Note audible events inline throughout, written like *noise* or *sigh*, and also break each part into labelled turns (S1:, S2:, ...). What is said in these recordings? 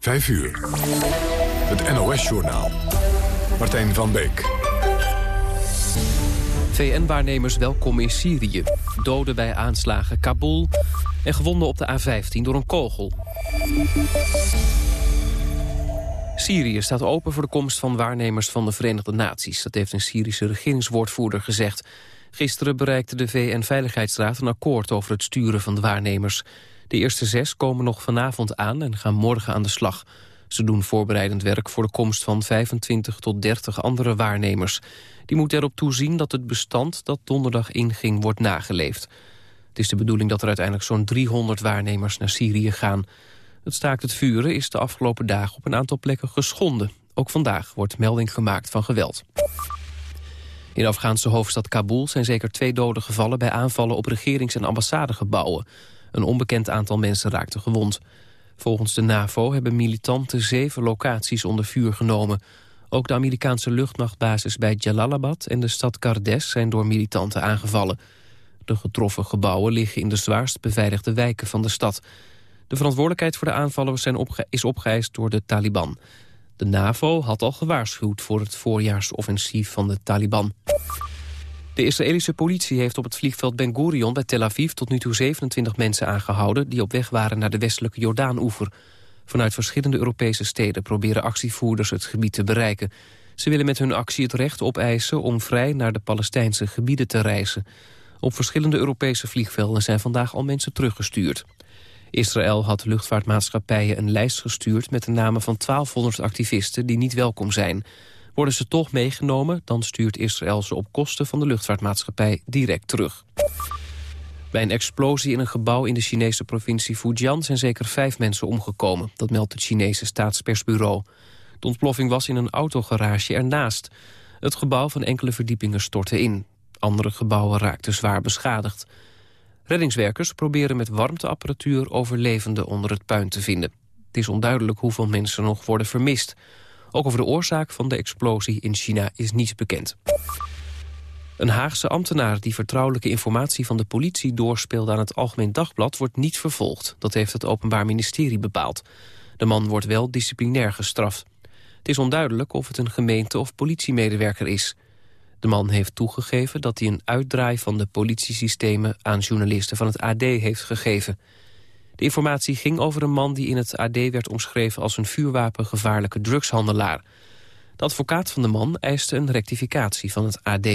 S1: 5 uur. Het NOS-journaal. Martijn van Beek.
S2: VN-waarnemers welkom in Syrië. Doden bij aanslagen Kabul. En gewonden op de A15 door een kogel. Syrië staat open voor de komst van waarnemers van de Verenigde Naties. Dat heeft een Syrische regeringswoordvoerder gezegd. Gisteren bereikte de VN-veiligheidsraad een akkoord over het sturen van de waarnemers. De eerste zes komen nog vanavond aan en gaan morgen aan de slag. Ze doen voorbereidend werk voor de komst van 25 tot 30 andere waarnemers. Die moeten erop toezien dat het bestand dat donderdag inging wordt nageleefd. Het is de bedoeling dat er uiteindelijk zo'n 300 waarnemers naar Syrië gaan. Het staakt het vuren is de afgelopen dagen op een aantal plekken geschonden. Ook vandaag wordt melding gemaakt van geweld. In de Afghaanse hoofdstad Kabul zijn zeker twee doden gevallen... bij aanvallen op regerings- en ambassadegebouwen. Een onbekend aantal mensen raakte gewond. Volgens de NAVO hebben militanten zeven locaties onder vuur genomen. Ook de Amerikaanse luchtmachtbasis bij Jalalabad en de stad Kardes zijn door militanten aangevallen. De getroffen gebouwen liggen in de zwaarst beveiligde wijken van de stad. De verantwoordelijkheid voor de aanvallen is opgeëist door de Taliban. De NAVO had al gewaarschuwd voor het voorjaarsoffensief van de Taliban. De Israëlische politie heeft op het vliegveld Ben Gurion bij Tel Aviv... tot nu toe 27 mensen aangehouden die op weg waren naar de westelijke Jordaan-oever. Vanuit verschillende Europese steden proberen actievoerders het gebied te bereiken. Ze willen met hun actie het recht opeisen om vrij naar de Palestijnse gebieden te reizen. Op verschillende Europese vliegvelden zijn vandaag al mensen teruggestuurd. Israël had luchtvaartmaatschappijen een lijst gestuurd... met de namen van 1200 activisten die niet welkom zijn. Worden ze toch meegenomen, dan stuurt Israël ze op kosten van de luchtvaartmaatschappij direct terug. Bij een explosie in een gebouw in de Chinese provincie Fujian... zijn zeker vijf mensen omgekomen. Dat meldt het Chinese staatspersbureau. De ontploffing was in een autogarage ernaast. Het gebouw van enkele verdiepingen stortte in. Andere gebouwen raakten zwaar beschadigd. Reddingswerkers proberen met warmteapparatuur overlevenden onder het puin te vinden. Het is onduidelijk hoeveel mensen nog worden vermist. Ook over de oorzaak van de explosie in China is niets bekend. Een Haagse ambtenaar die vertrouwelijke informatie van de politie doorspeelde aan het Algemeen Dagblad wordt niet vervolgd. Dat heeft het Openbaar Ministerie bepaald. De man wordt wel disciplinair gestraft. Het is onduidelijk of het een gemeente- of politiemedewerker is. De man heeft toegegeven dat hij een uitdraai van de politiesystemen aan journalisten van het AD heeft gegeven. De informatie ging over een man die in het AD werd omschreven als een vuurwapengevaarlijke drugshandelaar. De advocaat van de man eiste een rectificatie van het AD.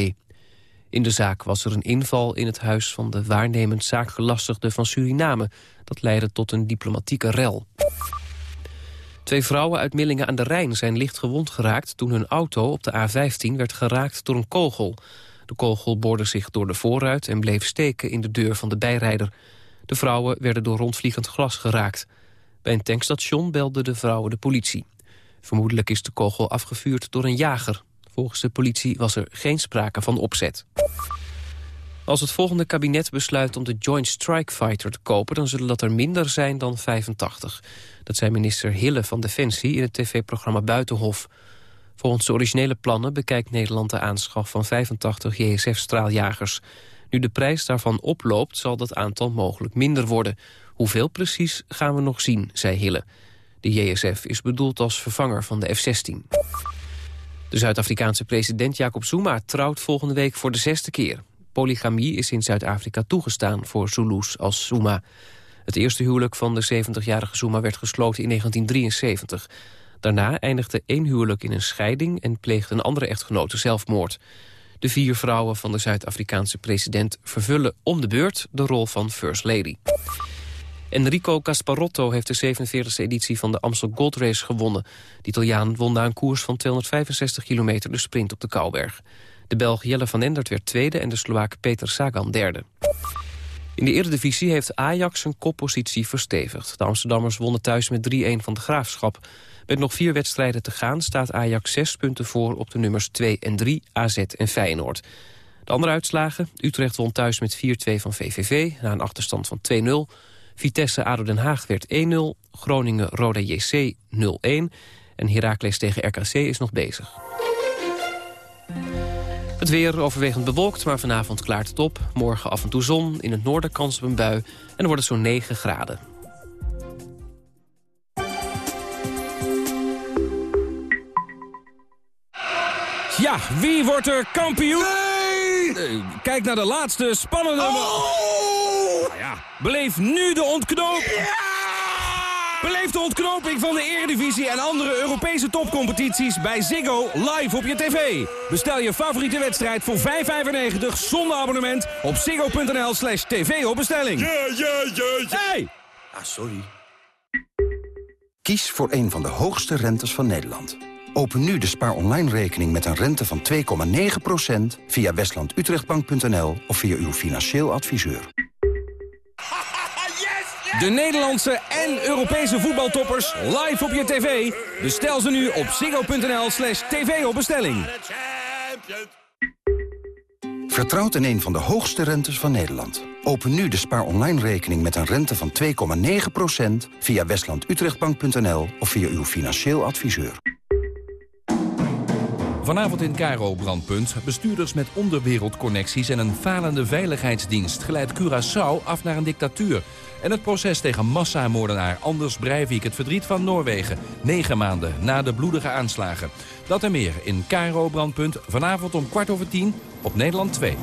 S2: In de zaak was er een inval in het huis van de waarnemend zaakgelastigde van Suriname. Dat leidde tot een diplomatieke rel. Twee vrouwen uit Millingen aan de Rijn zijn licht gewond geraakt... toen hun auto op de A15 werd geraakt door een kogel. De kogel boorde zich door de voorruit en bleef steken in de deur van de bijrijder. De vrouwen werden door rondvliegend glas geraakt. Bij een tankstation belden de vrouwen de politie. Vermoedelijk is de kogel afgevuurd door een jager. Volgens de politie was er geen sprake van opzet. Als het volgende kabinet besluit om de Joint Strike Fighter te kopen... dan zullen dat er minder zijn dan 85. Dat zei minister Hille van Defensie in het tv-programma Buitenhof. Volgens de originele plannen bekijkt Nederland de aanschaf van 85 JSF-straaljagers. Nu de prijs daarvan oploopt, zal dat aantal mogelijk minder worden. Hoeveel precies gaan we nog zien, zei Hille. De JSF is bedoeld als vervanger van de F-16. De Zuid-Afrikaanse president Jacob Zuma trouwt volgende week voor de zesde keer. Polygamie is in Zuid-Afrika toegestaan voor Zulus als Zuma. Het eerste huwelijk van de 70-jarige Zuma werd gesloten in 1973. Daarna eindigde één huwelijk in een scheiding... en pleegde een andere echtgenote zelfmoord. De vier vrouwen van de Zuid-Afrikaanse president vervullen om de beurt de rol van First Lady. Enrico Gasparotto heeft de 47e editie van de Amstel Gold Race gewonnen. De Italiaan won na een koers van 265 kilometer de sprint op de Kouberg. De Belg Jelle van Endert werd tweede en de Slovaak Peter Sagan derde. In de Eredivisie heeft Ajax zijn koppositie verstevigd. De Amsterdammers wonnen thuis met 3-1 van de Graafschap. Met nog vier wedstrijden te gaan staat Ajax zes punten voor... op de nummers 2 en 3, AZ en Feyenoord. De andere uitslagen, Utrecht won thuis met 4-2 van VVV... na een achterstand van 2-0. Vitesse ADO Den Haag werd 1-0. Groningen Roda JC 0-1. En Heracles tegen RKC is nog bezig. Het weer overwegend bewolkt, maar vanavond klaart het op. Morgen af en toe zon, in het noorden kans op een bui. En dan wordt het zo'n 9 graden.
S3: Ja, wie wordt er kampioen?
S1: Nee!
S3: Eh, Kijk naar de laatste spannende...
S1: Oh!
S3: Nou ja, beleef nu de ontknoping. Beleef de ontknoping van de Eredivisie en andere Europese topcompetities bij Ziggo live op je tv. Bestel je favoriete wedstrijd voor 5,95 zonder abonnement op ziggo.nl slash tv op bestelling.
S1: Ja, ja, ja, ja.
S3: Hey!
S4: Ah, sorry. Kies voor een van de hoogste rentes van Nederland. Open nu de spaar online rekening met een rente van 2,9% via westlandutrechtbank.nl of via uw financieel adviseur.
S3: De Nederlandse en Europese voetbaltoppers live op je tv. Bestel ze nu op ziggo.nl slash tv op bestelling.
S4: Vertrouwt in een van de hoogste rentes van Nederland. Open nu de spaar online rekening met een rente van 2,9% via westlandutrechtbank.nl of via uw financieel adviseur.
S5: Vanavond in Cairo Brandpunt. Bestuurders met onderwereldconnecties en een falende veiligheidsdienst... geleidt Curaçao af naar een dictatuur. En het proces tegen massamoordenaar Anders Breivik... het verdriet van Noorwegen. Negen maanden na de bloedige aanslagen. Dat en meer in Cairo Brandpunt. Vanavond om kwart over tien op Nederland 2.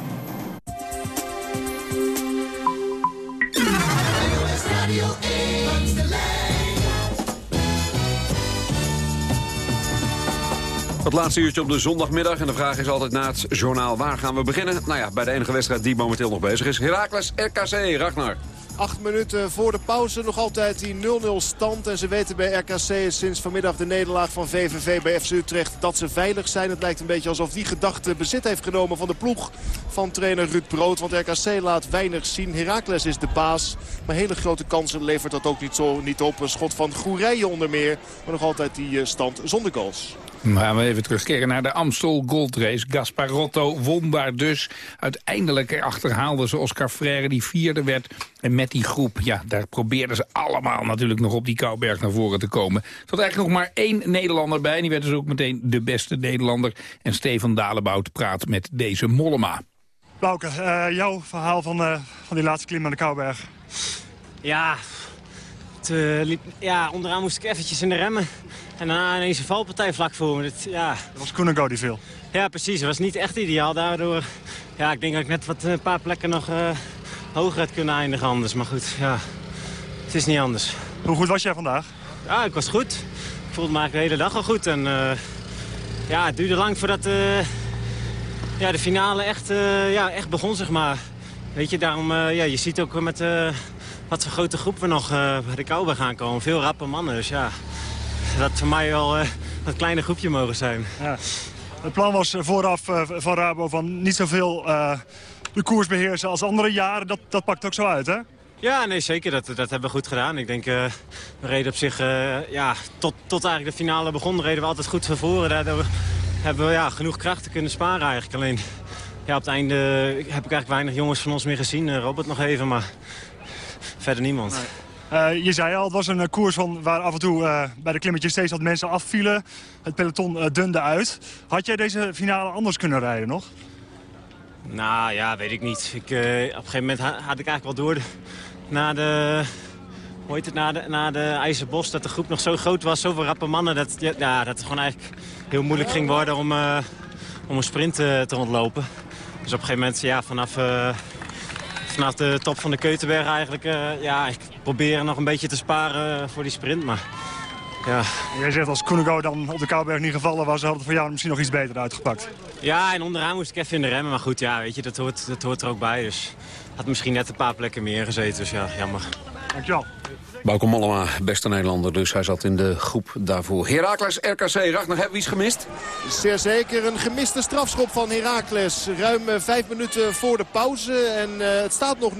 S6: Het laatste uurtje op de zondagmiddag. En de vraag is altijd na het journaal, waar gaan we beginnen? Nou ja, bij de enige wedstrijd die momenteel nog bezig is. Heracles RKC, Ragnar.
S7: Acht minuten voor de pauze. Nog altijd die 0-0 stand. En ze weten bij RKC sinds vanmiddag de nederlaag van VVV bij FC Utrecht dat ze veilig zijn. Het lijkt een beetje alsof die gedachte bezit heeft genomen van de ploeg van trainer Ruud Brood. Want RKC laat weinig zien. Heracles is de baas. Maar hele grote kansen levert dat ook niet, zo, niet op. Een schot van Goerijen onder meer. Maar nog altijd die eh, stand zonder goals.
S8: Maar we even terugkeren naar de Amstel Gold Race. Gasparotto won daar dus. Uiteindelijk achterhaalden ze Oscar Freire die vierde werd. En met die groep, ja, daar probeerden ze allemaal natuurlijk nog op die Kouberg naar voren te komen. Er zat eigenlijk nog maar één Nederlander bij. En die werd dus ook meteen de beste Nederlander. En Stefan Dalebout praat met deze Mollema.
S9: Bouke, eh, jouw verhaal van, eh, van die laatste klim aan de Kouberg.
S10: Ja, eh, liep, ja, onderaan moest ik eventjes in de remmen. En daarna ineens een valpartij vlak voor me. Dat, ja.
S9: Dat was Koenego die viel.
S10: ja, precies. Het was niet echt ideaal. Daardoor, ja, ik denk dat ik net wat een paar plekken nog eh, hoger had kunnen eindigen anders. Maar goed, ja, het is niet anders.
S9: Hoe goed was jij vandaag?
S10: Ja, ik was goed. Ik voelde me eigenlijk de hele dag al goed. En eh, ja, het duurde lang voordat eh, ja, de finale echt, eh, ja, echt begon, zeg maar. Weet je, daarom, eh, ja, je ziet ook met eh, wat voor grote groep we nog eh, bij de Kouwberg gaan komen. Veel rappe mannen, dus ja. Dat voor mij wel eh een kleine groepje mogen zijn.
S9: Ja. Het plan was vooraf eh, van Rabo van niet zoveel de koers beheersen als andere jaren. Dat, dat pakt ook zo uit, hè?
S10: Ja, nee, zeker. Dat, dat hebben we goed gedaan. Ik denk, eh, we reden op zich, ja, tot, tot eigenlijk de finale begon, reden we altijd goed van voren. Daardoor hebben we ja, genoeg krachten kunnen sparen eigenlijk. Alleen, ja, op het einde heb ik eigenlijk weinig jongens van ons meer gezien. Robert nog even, maar verder niemand.
S9: Eh, je zei al, het was een eh, koers van waar af en toe eh, bij de klimmetjes steeds wat mensen afvielen. Het peloton dunde uit. Had jij deze finale anders kunnen rijden nog?
S10: Nou ja, weet ik niet. Ik, op een gegeven moment ha- had ik eigenlijk wel door de, na de... Hoe heet het, na de, na de IJzerbos, dat de groep nog zo groot was, zoveel rappe mannen, dat, ja, dat het gewoon eigenlijk heel moeilijk ging worden om, om een sprint te ontlopen. Dus op een gegeven moment, ja, vanaf, vanaf de top van de Keutenberg eigenlijk, eh, ja, ik probeer nog een beetje te sparen voor die sprint, maar ja,
S9: Jij zegt als Koenego dan op de Kouberg niet gevallen was... had het voor jou misschien nog iets beter uitgepakt.
S10: Ja, en onderaan moest ik even in de remmen. Maar goed, ja, weet je, dat hoort, dat hoort er ook bij. Dus had misschien net een paar plekken meer gezeten. Dus ja, jammer.
S9: Dankjewel.
S6: Bauke Mollema, beste Nederlander, dus hij zat in de groep daarvoor. Heracles RKC, Ragnar, hebben we iets gemist?
S7: Zeer zeker een gemiste strafschop van Heracles. Ruim eh, vijf minuten voor de pauze. En eh, het staat nog 0-0.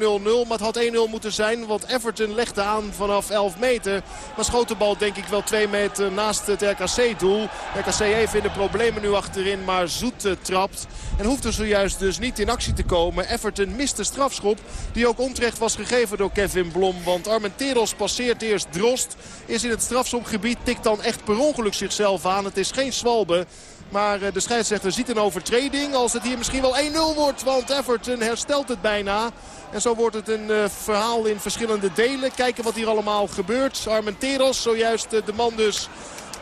S7: Maar het had 1-0 moeten zijn. Want Everton legde aan vanaf 11 meter. Maar schoot de bal denk ik wel 2 meter naast het RKC-doel. RKC even in de problemen nu achterin. Maar Zoet trapt. En hoeft er zojuist dus niet in actie te komen. Everton mist de strafschop. Die ook onterecht was gegeven door Kevin Blom. Want Armenteros passeert eerst Drost. Is in het strafschopgebied. Tikt dan echt per ongeluk zichzelf aan. Het is geen zwalbe. Maar eh, de scheidsrechter ziet een overtreding. Als het hier misschien wel 1-0 wordt. Want Everton herstelt het bijna. En zo wordt het een eh, verhaal in verschillende delen. Kijken wat hier allemaal gebeurt. Armenteros, zojuist eh, de man dus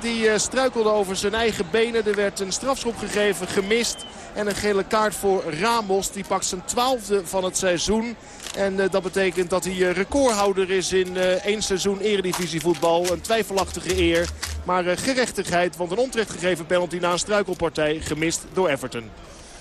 S7: die uh, struikelde over zijn eigen benen. Er werd een strafschop gegeven, gemist. En een gele kaart voor Ramos. Die pakt zijn twaalfde van het seizoen. En uh, dat betekent dat hij uh, recordhouder is in één seizoen eredivisievoetbal. Een twijfelachtige eer. Maar gerechtigheid, want een onterecht gegeven penalty na een struikelpartij gemist door Everton.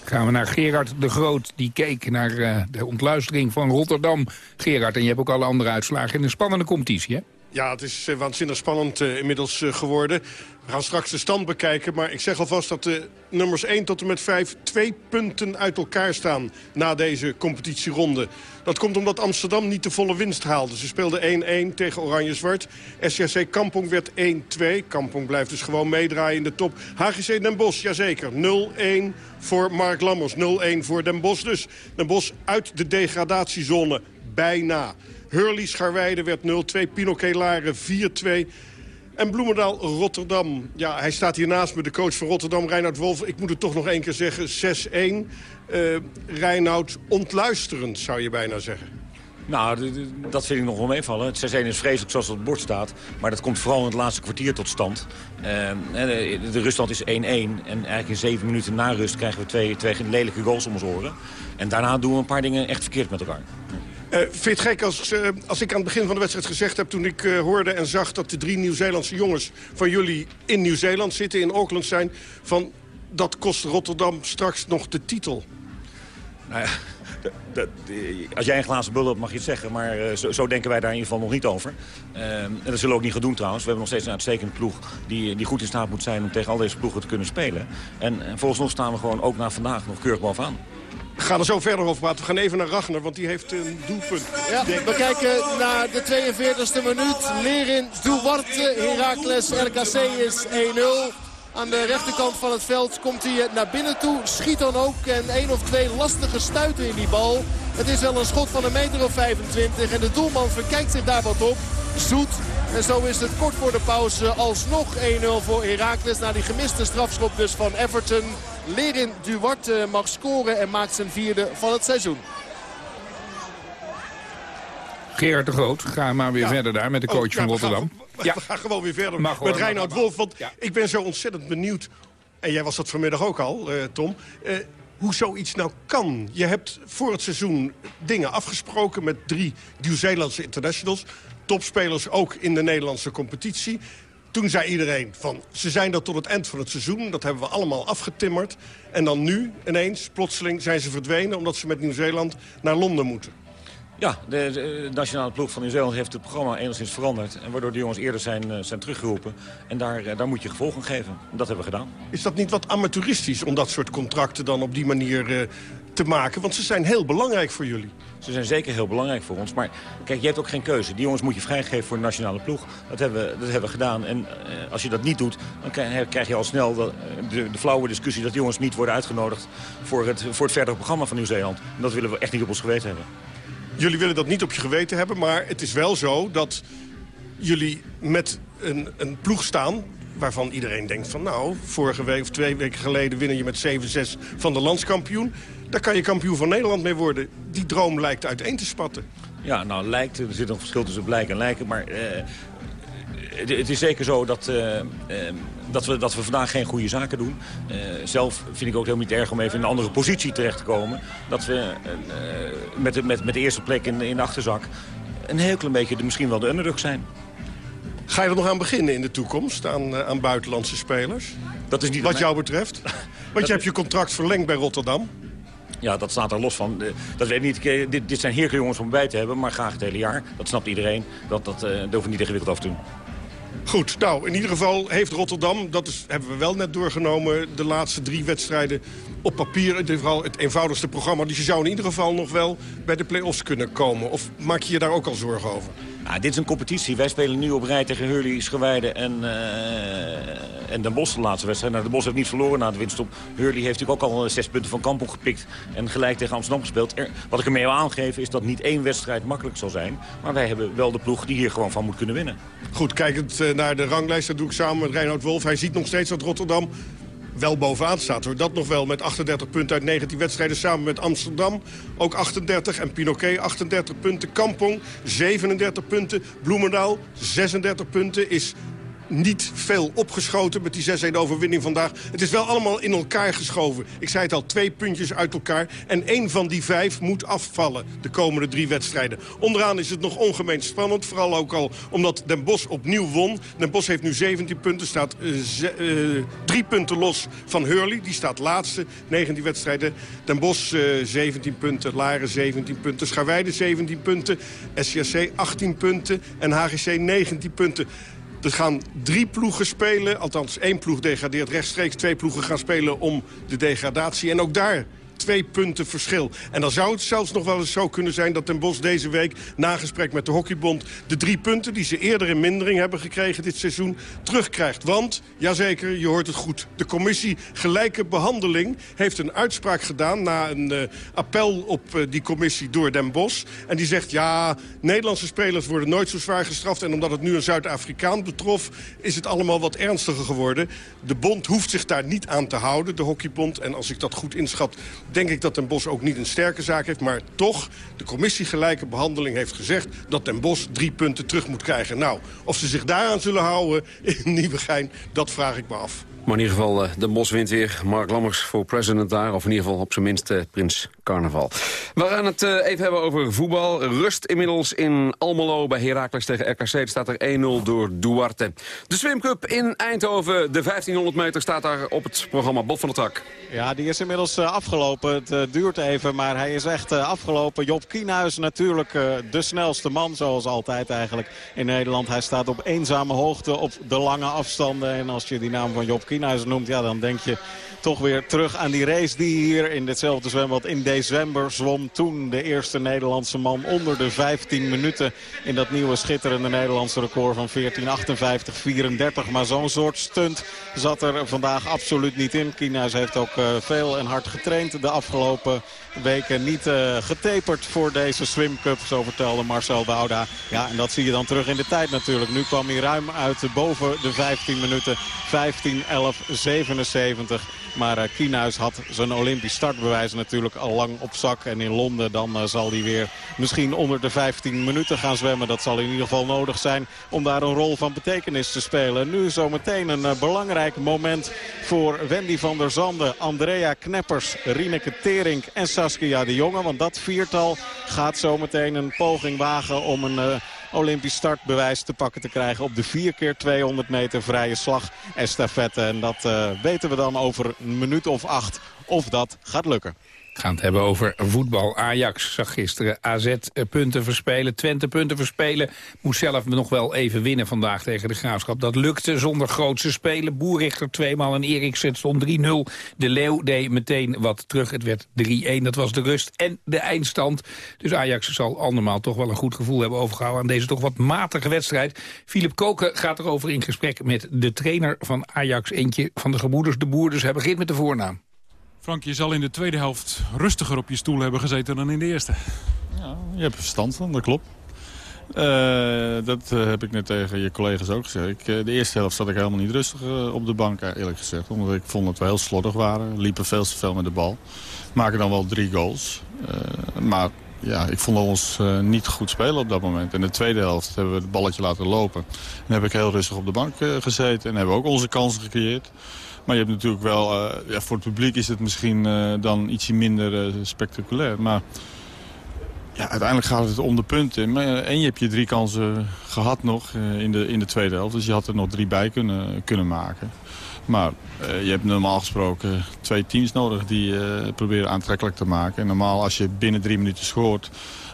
S8: Gaan we naar Gerard de Groot. Die keek naar de ontluistering van Rotterdam. Gerard, en je hebt ook alle andere uitslagen in een spannende competitie, hè?
S11: Ja, het is waanzinnig spannend inmiddels geworden. We gaan straks de stand bekijken, maar ik zeg alvast dat de nummers 1 tot en met 5 twee punten uit elkaar staan na deze competitieronde. Dat komt omdat Amsterdam niet de volle winst haalde. Ze speelden 1-1 tegen Oranje-Zwart. SJC Kampong werd 1-2. Kampong blijft dus gewoon meedraaien in de top. HGC Den Bosch, jazeker. 0-1 voor Mark Lammers. 0-1 voor Den Bosch dus. Den Bosch uit de degradatiezone. Bijna. Hurley Scharweide werd 0-2. Pinoquet Laren 4-2. En Bloemendaal Rotterdam. Ja, hij staat hier naast me, de coach van Rotterdam, Reinoud Wolf. Ik moet het toch nog één keer zeggen, 6-1. Uh, Reinoud, ontluisterend zou je bijna zeggen.
S12: Nou, dat vind ik nog wel meevallen. Het 6-1 is vreselijk zoals het op het bord staat. Maar dat komt vooral in het laatste kwartier tot stand. Uh, de ruststand is 1-1. En eigenlijk in zeven minuten na rust krijgen we twee, twee lelijke goals om ons oren. En daarna doen we een paar dingen echt verkeerd met elkaar.
S11: Uh, vind je het gek als, uh, als ik aan het begin van de wedstrijd gezegd heb... toen ik uh, hoorde en zag dat de drie Nieuw-Zeelandse jongens van jullie in Nieuw-Zeeland zitten, in Auckland zijn... van dat kost Rotterdam straks nog de titel?
S12: Nou ja, *laughs* als jij een glazen bul hebt mag je het zeggen, maar zo, zo, denken wij daar in ieder geval nog niet over. en dat zullen we ook niet gaan doen trouwens. We hebben nog steeds een uitstekende ploeg die, die goed in staat moet zijn om tegen al deze ploegen te kunnen spelen. En, en volgens ons staan we gewoon ook na vandaag nog keurig bovenaan.
S11: We gaan er zo verder over praten. We gaan even naar Ragnar, want die heeft een doelpunt.
S7: Ja, we kijken naar de 42e minuut. Lerin Duarte, Heracles, RKC is 1-0. Aan de rechterkant van het veld komt hij naar binnen toe. Schiet dan ook. En één of twee lastige stuiten in die bal. Het is wel een schot van een meter of 25. En de doelman verkijkt zich daar wat op. Zoet. En zo is het kort voor de pauze alsnog 1-0 voor Heracles. Na die gemiste strafschop dus van Everton. Lerin Duarte mag scoren en maakt zijn vierde van het seizoen.
S8: Gerard de Groot, ga maar weer verder daar met de coach oh, van Rotterdam.
S11: We gaan, we gaan gewoon weer verder mag, met Reinoud Wolf. Want ik ben zo ontzettend benieuwd. En jij was dat vanmiddag ook al, uh, Tom. Uh, hoe zoiets nou kan. Je hebt voor het seizoen dingen afgesproken met drie Nieuw-Zeelandse internationals. Topspelers ook in de Nederlandse competitie. Toen zei iedereen van, ze zijn er tot het eind van het seizoen. Dat hebben we allemaal afgetimmerd. En dan nu, ineens, plotseling zijn ze verdwenen... omdat ze met Nieuw-Zeeland naar Londen moeten.
S12: Ja, de, de, nationale ploeg van Nieuw-Zeeland heeft het programma enigszins veranderd. En waardoor de jongens eerder zijn, uh, zijn teruggeroepen. En daar, uh, daar moet je gevolgen geven. Dat hebben we gedaan.
S11: Is dat niet wat amateuristisch om dat soort contracten dan op die manier uh, te maken? Want ze zijn heel belangrijk voor jullie.
S12: Ze zijn zeker heel belangrijk voor ons. Maar kijk, je hebt ook geen keuze. Die jongens moet je vrijgeven voor de nationale ploeg. Dat hebben we, dat hebben we gedaan. En uh, als je dat niet doet, dan krijg je al snel de, de, de, flauwe discussie... dat die jongens niet worden uitgenodigd voor het, voor het verdere programma van Nieuw-Zeeland. En dat willen we echt niet op ons geweten hebben.
S11: Jullie willen dat niet op je geweten hebben, maar het is wel zo dat jullie met een, een ploeg staan waarvan iedereen denkt van nou, vorige week of twee weken geleden winnen je met 7-6 van de landskampioen. Daar kan je kampioen van Nederland mee worden. Die droom lijkt uiteen te spatten.
S12: Ja, nou lijkt, er zit een verschil tussen blijken en lijken, maar uh, het is zeker zo dat, uh, uh, dat, we, dat we vandaag geen goede zaken doen. Uh, zelf vind ik ook helemaal niet erg om even in een andere positie terecht te komen. Dat we met, de, met, met de eerste plek in, in de achterzak een heel klein beetje de, misschien wel de underdog zijn.
S11: Ga je er nog aan beginnen in de toekomst, aan, aan buitenlandse spelers?
S12: Dat is niet
S11: Wat jou betreft? *laughs* Want je hebt je contract verlengd bij Rotterdam.
S12: Ja, dat staat er los van. Dat weet niet. Dit, dit zijn heerlijke jongens om bij te hebben, maar graag het hele jaar. Dat snapt iedereen. Dat, dat, uh, dat hoef niet ingewikkeld af te doen.
S11: Goed, nou, in ieder geval heeft Rotterdam, dat is, hebben we wel net doorgenomen... de laatste drie wedstrijden op papier, in ieder geval het eenvoudigste programma. Dus je zou in ieder geval nog wel bij de play-offs kunnen komen. Of maak je je daar ook al zorgen over?
S12: Nou, dit is een competitie. Wij spelen nu op rij tegen Hurley, Scheweide en, uh, en Den Bosch de laatste wedstrijd. Nou, Den Bosch heeft niet verloren na de winst op. Hurley heeft natuurlijk ook al eh, zes punten van Kampong gepikt. En gelijk tegen Amsterdam gespeeld. wat ik ermee wil aangeven is dat niet één wedstrijd makkelijk zal zijn. Maar wij hebben wel de ploeg die hier gewoon van moet kunnen winnen.
S11: Goed, kijkend uh, naar de ranglijst, dat doe ik samen met Reinhard Wolf. Hij ziet nog steeds dat Rotterdam wel bovenaan staat. Hoor. Dat nog wel met 38 punten uit 19 wedstrijden samen met Amsterdam. Ook 38 en Pinoquet 38 punten. Kampong 37 punten. Bloemendaal 36 punten is niet veel opgeschoten met die 6-1 overwinning vandaag. Het is wel allemaal in elkaar geschoven. Ik zei het al, twee puntjes uit elkaar. En één van die vijf moet afvallen de komende drie wedstrijden. Onderaan is het nog ongemeen spannend. Vooral ook al omdat Den Bosch opnieuw won. Den Bosch heeft nu 17 punten, staat uh, drie punten los van Hurley. Die staat laatste, 19 wedstrijden. Den Bosch uh, 17 punten, Laren 17 punten, Scharweide 17 punten... SCSC 18 punten en HGC 19 punten. Er gaan drie ploegen spelen, althans één ploeg degradeert rechtstreeks. Twee ploegen gaan spelen om de degradatie. En ook daar twee punten verschil. En dan zou het zelfs nog wel eens zo kunnen zijn dat Den Bosch deze week... na gesprek met de Hockeybond de drie punten die ze eerder in mindering hebben gekregen dit seizoen... terugkrijgt. Want, jazeker, je hoort het goed, de commissie Gelijke Behandeling... heeft een uitspraak gedaan na een uh, appel op uh, die commissie door Den Bosch. En die zegt, ja, Nederlandse spelers worden nooit zo zwaar gestraft... en omdat het nu een Zuid-Afrikaan betrof, is het allemaal wat ernstiger geworden. De bond hoeft zich daar niet aan te houden, de Hockeybond. En als ik dat goed inschat, denk ik dat Den Bos ook niet een sterke zaak heeft. Maar toch, de commissie Gelijke Behandeling heeft gezegd... dat Den Bos drie punten terug moet krijgen. Nou, of ze zich daaraan zullen houden in Nieuwegein, dat vraag ik me af.
S6: Maar in ieder geval, uh, de Bos wint weer. Mark Lammers voor president daar. Of in ieder geval op zijn minst uh, Prins Carnaval. We gaan het uh, even hebben over voetbal. Rust inmiddels in Almelo bij Heracles tegen RKC. Er staat er 1-0 door Duarte. De Swim Cup in Eindhoven. De 1500 meter staat daar op het programma Bob van der Tak.
S13: Ja, die is inmiddels afgelopen. Het duurt even, maar hij is echt afgelopen. Job Kienhuis natuurlijk de snelste man, zoals altijd eigenlijk in Nederland. Hij staat op eenzame hoogte op de lange afstanden. En als je die naam van Job Kienhuis noemt, ja, dan denk je toch weer terug aan die race die hier in ditzelfde zwembad in december zwom. Toen de eerste Nederlandse man onder de 15 minuten in dat nieuwe schitterende Nederlandse record van 14.58-34. Maar zo'n soort stunt zat er vandaag absoluut niet in. Kienhuis heeft ook uh, veel en hard getraind de afgelopen weken. Niet uh, getaperd voor deze Swim Cup, zo vertelde Marcel Wouda. Ja, en dat zie je dan terug in de tijd natuurlijk. Nu kwam hij ruim uit boven de 15 minuten. 15, 11, 77. Maar uh, Kienhuis had zijn Olympisch startbewijs natuurlijk al lang op zak. En in Londen dan uh, zal hij weer misschien onder de 15 minuten gaan zwemmen. Dat zal in ieder geval nodig zijn om daar een rol van betekenis te spelen. Nu zometeen een uh, belangrijk moment voor Wendy van der Zanden, Andrea Kneppers, Rieneke Tering en Saskia de Jonge. Want dat viertal gaat zometeen een poging wagen om een... Olympisch startbewijs te pakken te krijgen op de 4 keer 200 meter vrije slag estafette. En dat uh, weten we dan over een minuut of acht of dat gaat lukken.
S8: We gaan het hebben over voetbal. Ajax zag gisteren AZ punten verspelen, Twente punten verspelen. Moest zelf nog wel even winnen vandaag tegen de Graafschap. Dat lukte zonder grootse spelen. Boerrichter tweemaal en Eriksen stond 3-0. De Leeuw deed meteen wat terug. Het werd 3-1, dat was de rust en de eindstand. Dus Ajax zal andermaal toch wel een goed gevoel hebben overgehouden... aan deze toch wat matige wedstrijd. Philip Koken gaat erover in gesprek met de trainer van Ajax. Eentje van de gebroeders de Boer, hij begint met de voornaam.
S14: Frank, je zal in de tweede helft rustiger op je stoel hebben gezeten dan in de eerste.
S15: Ja, je hebt verstand van, dat klopt. Uh, dat uh, heb ik net tegen je collega's ook gezegd. Ik, uh, de eerste helft zat ik helemaal niet rustig op de bank, eerlijk gezegd. Omdat ik vond dat we heel slordig waren. Liepen veel te veel met de bal. Maken dan wel drie goals. maar ja, ik vond ons niet goed spelen op dat moment. In de tweede helft hebben we het balletje laten lopen. En heb ik heel rustig op de bank gezeten. En hebben we ook onze kansen gecreëerd. Maar je hebt natuurlijk wel, uh, ja, voor het publiek is het misschien dan ietsje minder spectaculair. Maar ja, uiteindelijk gaat het om de punten. En je hebt je drie kansen gehad nog in, de, in de tweede helft. Dus je had er nog drie bij kunnen, kunnen maken. Maar je hebt normaal gesproken twee teams nodig die proberen aantrekkelijk te maken. En normaal als je binnen drie minuten scoort...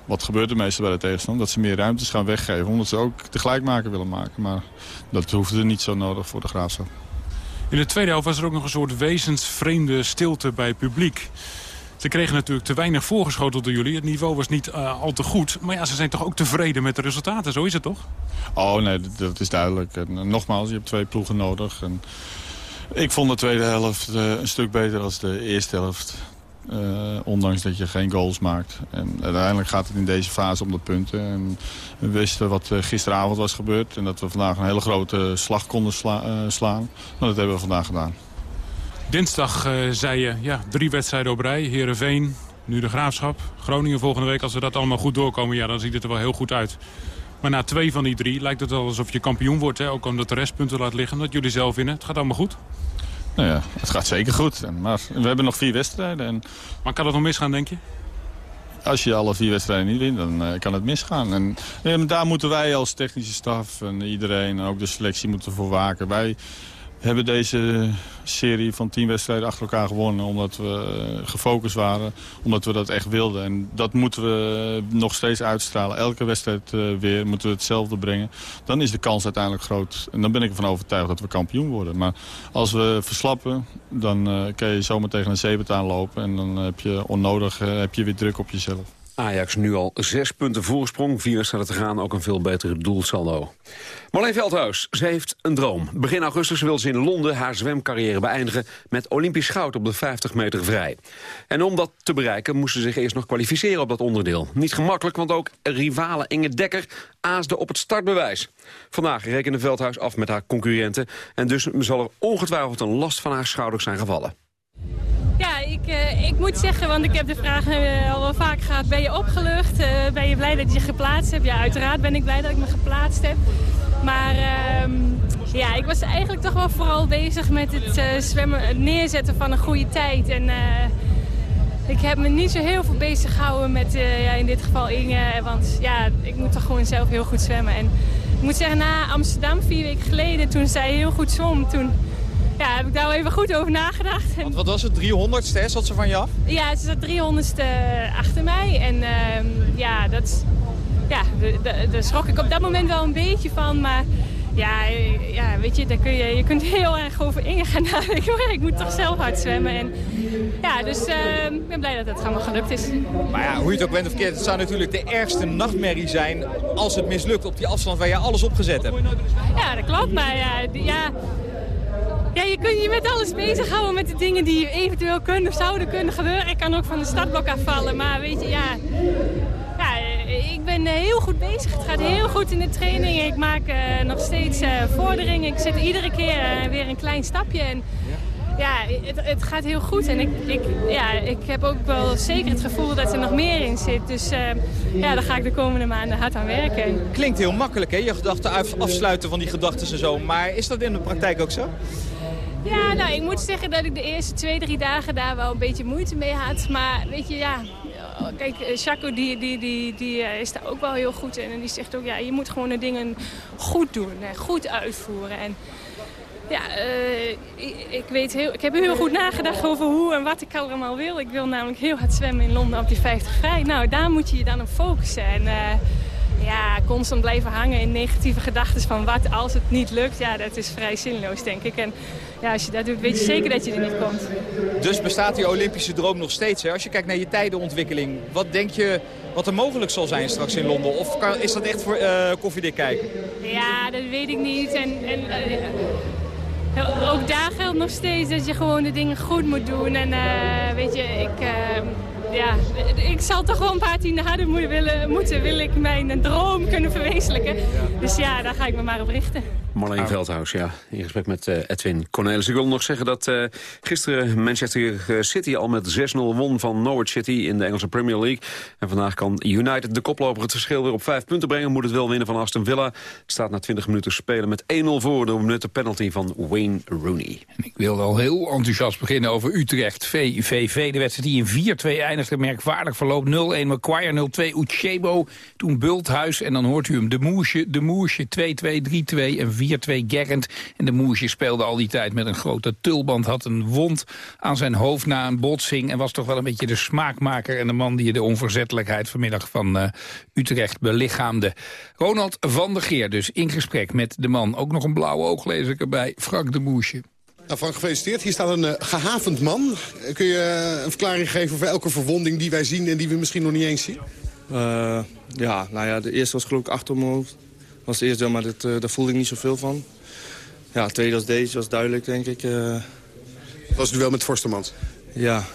S15: Wat gebeurt er meestal bij de tegenstander? Dat ze meer ruimtes gaan weggeven. Omdat ze ook tegelijk maken willen maken. Maar dat hoefde niet zo nodig voor de Graafschap.
S14: In de tweede helft was er ook nog een soort wezensvreemde stilte bij het publiek. Ze kregen natuurlijk te weinig voorgeschoteld door jullie. Het niveau was niet uh, al te goed. Maar ja, ze zijn toch ook tevreden met de resultaten. Zo is het toch?
S15: Oh nee, dat is duidelijk. En, en nogmaals, je hebt twee ploegen nodig. En ik vond de tweede helft uh, een stuk beter dan de eerste helft. Uh, ondanks dat je geen goals maakt. En uiteindelijk gaat het in deze fase om de punten. En we wisten wat uh, gisteravond was gebeurd. En dat we vandaag een hele grote slag konden sla slaan. Maar dat hebben we vandaag gedaan.
S14: Dinsdag zei je ja, drie wedstrijden op rij. Heerenveen, nu de Graafschap. Groningen volgende week. Als we dat allemaal goed doorkomen, ja, dan ziet het er wel heel goed uit. Maar na twee van die drie lijkt het wel alsof je kampioen wordt. Hè? Ook omdat de rest punten laat liggen. Dat jullie zelf winnen. Het gaat allemaal goed.
S15: Nou ja, het gaat zeker goed. Maar we hebben nog vier wedstrijden. En...
S14: Maar kan dat nog misgaan, denk je?
S15: Als je alle vier wedstrijden niet wint, dan uh, kan het misgaan. En, en, daar moeten wij als technische staf en iedereen, en ook de selectie, moeten voor waken. Wij hebben deze serie van tien wedstrijden achter elkaar gewonnen. Omdat we gefocust waren. Omdat we dat echt wilden. En dat moeten we nog steeds uitstralen. Elke wedstrijd uh, weer moeten we hetzelfde brengen. Dan is de kans uiteindelijk groot. En dan ben ik ervan overtuigd dat we kampioen worden. Maar als we verslappen, dan uh, kan je zomaar tegen een zeebet aanlopen. En dan heb je onnodig heb je weer druk op jezelf.
S6: Ajax nu al zes punten voorsprong. Vier wedstrijden te gaan, ook een veel betere doelsaldo. Marleen Veldhuis, ze heeft een droom. Begin augustus wil ze in Londen haar zwemcarrière beëindigen... met Olympisch goud op de 50 meter vrij. En om dat te bereiken moest ze zich eerst nog kwalificeren op dat onderdeel. Niet gemakkelijk, want ook rivale Inge Dekker aasde op het startbewijs. Vandaag rekende Veldhuis af met haar concurrenten... en dus zal er ongetwijfeld een last van haar schouders zijn gevallen.
S16: Ja, ik, moet zeggen, want ik heb de vraag uh, al wel vaak gehad. Ben je opgelucht? Uh, ben je blij dat je je geplaatst hebt? Ja, uiteraard ben ik blij dat ik me geplaatst heb. Maar ehm, ja, ik was eigenlijk toch wel vooral bezig met het, zwemmen, het neerzetten van een goede tijd. En ik heb me niet zo heel veel bezig gehouden met ja, in dit geval Inge. Want ja, ik moet toch gewoon zelf heel goed zwemmen. En ik moet zeggen, na Amsterdam vier weken geleden, toen zij heel goed zwom... Toen, ja, heb ik daar wel even goed over nagedacht.
S17: Want wat was het, 300ste, zat ze van je af?
S16: Ja, ze zat 300ste achter mij. En uh, ja, dat, ja, daar schrok ik op dat moment wel een beetje van. Maar ja, ja weet je, daar kun je, je kunt heel erg over Inge gaan nadenken. ik moet toch zelf hard zwemmen. En, ja, dus uh, ik ben blij dat het allemaal gelukt is.
S17: Maar ja, hoe je het ook bent of verkeerd, het zou natuurlijk de ergste nachtmerrie zijn als het mislukt op die afstand waar je alles op gezet hebt.
S16: Ja, dat klopt. Maar ja, ja ja, je kunt je met alles bezighouden met de dingen die eventueel kunnen of zouden kunnen gebeuren. Ik kan ook van de startblok afvallen, maar weet je, ja... Ja, ik ben heel goed bezig. Het gaat heel goed in de training. Ik maak uh, nog steeds uh, vorderingen. Ik zet iedere keer weer een klein stapje. En, het, het, gaat heel goed. En ik, ik, ja, ik heb ook wel zeker het gevoel dat er nog meer in zit. Dus ja, daar ga ik de komende maanden hard aan werken.
S17: Klinkt heel makkelijk, hè? Je gedachten afsluiten van die gedachten en zo. Maar is dat in de praktijk ook zo?
S16: Ja, nou, ik moet zeggen dat ik de eerste twee, drie dagen daar wel een beetje moeite mee had. Maar weet je, ja, kijk, eh, Chaco die, die, die, die eh, is daar ook wel heel goed in. En die zegt ook, ja, je moet gewoon de dingen goed doen, goed uitvoeren. En ja, uh, ik, weet heel, ik heb heel goed nagedacht over hoe en wat ik allemaal wil. Ik wil namelijk heel hard zwemmen in Londen op die 50 vrij. Nou, daar moet je je dan op focussen. En, ja, constant blijven hangen in negatieve gedachten van wat als het niet lukt. Ja, dat is vrij zinloos, denk ik. En ja, als je dat doet, weet je zeker dat je er niet komt.
S17: Dus bestaat die Olympische droom nog steeds? Hè? Als je kijkt naar je tijdenontwikkeling, wat denk je wat er mogelijk zal zijn straks in Londen? Of kan, is dat echt voor uh, koffiedik kijken?
S16: Ja, dat weet ik niet. En, en ook daar geldt nog steeds dat je gewoon de dingen goed moet doen. En uh, weet je, ik ja, ik zal toch wel een paar tienden harder moeten, wil ik mijn droom kunnen verwezenlijken. Dus ja, daar ga ik me maar op richten.
S6: Marleen oh. Veldhuis, ja, in gesprek met uh, Edwin Cornelis. Ik wil nog zeggen dat uh, gisteren Manchester City al met 6-0 won van Norwich City in de Engelse Premier League. En vandaag kan United de koploper het verschil weer op 5 punten brengen. Moet het wel winnen van Aston Villa. Het staat na 20 minuten spelen met 1-0 voor. Door een penalty van Wayne Rooney.
S8: ik wilde al heel enthousiast beginnen over Utrecht. VVV, de wedstrijd die in 4-2 eindigde. Merkwaardig verloop 0-1 Macquarie, 0-2 Uchebo. Toen Bulthuis en dan hoort u hem. De Moesje, de Moesje 2-2, 3-2 en 4 4-2 Gerrand. En de Moesje speelde al die tijd met een grote tulband. Had een wond aan zijn hoofd na een botsing. En was toch wel een beetje de smaakmaker. En de man die de onverzettelijkheid vanmiddag van uh, Utrecht belichaamde. Ronald van der Geer dus in gesprek met de man. Ook nog een blauwe oog lees ik erbij. Frank de Moesje.
S18: Nou, Frank, gefeliciteerd. Hier staat een uh, gehavend man. Kun je een verklaring geven voor elke verwonding die wij zien... en die we misschien nog niet eens zien?
S19: Uh, ja, nou ja, de eerste was geloof ik achter mijn hoofd was de eerste deel, maar dit, uh, daar voelde ik niet zoveel van. Ja, het tweede was deze, was duidelijk, denk ik. Uh...
S18: Was het wel met Forstemans?
S19: Ja,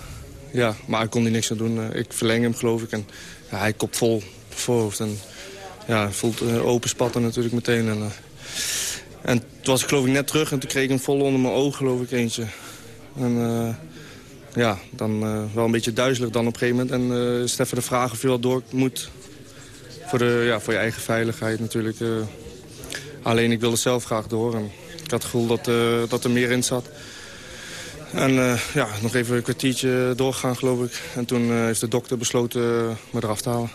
S19: ja, maar ik kon er niks aan doen. Uh, ik verleng hem, geloof ik. En ja, hij kop vol voorhoofd. En ja, voelt open spatten natuurlijk meteen. En, en toen was ik geloof ik net terug en toen kreeg ik hem vol onder mijn oog, geloof ik, eentje. En ja, dan wel een beetje duizelig dan op een gegeven moment. En Steffen de vraag of je wel door moet voor, de, ja, voor je eigen veiligheid natuurlijk. alleen ik wilde zelf graag door. En ik had het gevoel dat, dat er meer in zat. En ja, nog even een kwartiertje doorgaan, geloof ik. En toen heeft de dokter besloten me eraf te halen.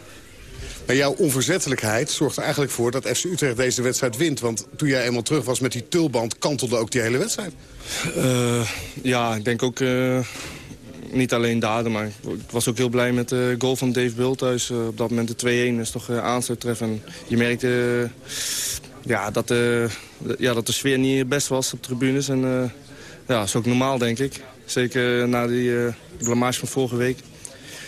S18: Maar jouw onverzettelijkheid zorgt er eigenlijk voor dat FC Utrecht deze wedstrijd wint. Want toen jij eenmaal terug was met die tulband, kantelde ook die hele wedstrijd.
S19: Ja, ik denk ook niet alleen daden, maar ik was ook heel blij met de goal van Dave Bulthuis. Uh, op dat moment de 2-1 is toch aansluittreff. En je merkte ja, dat, de, ja, dat de sfeer niet best was op de tribunes. En ja, dat is ook normaal, denk ik. Zeker na die blamage van vorige week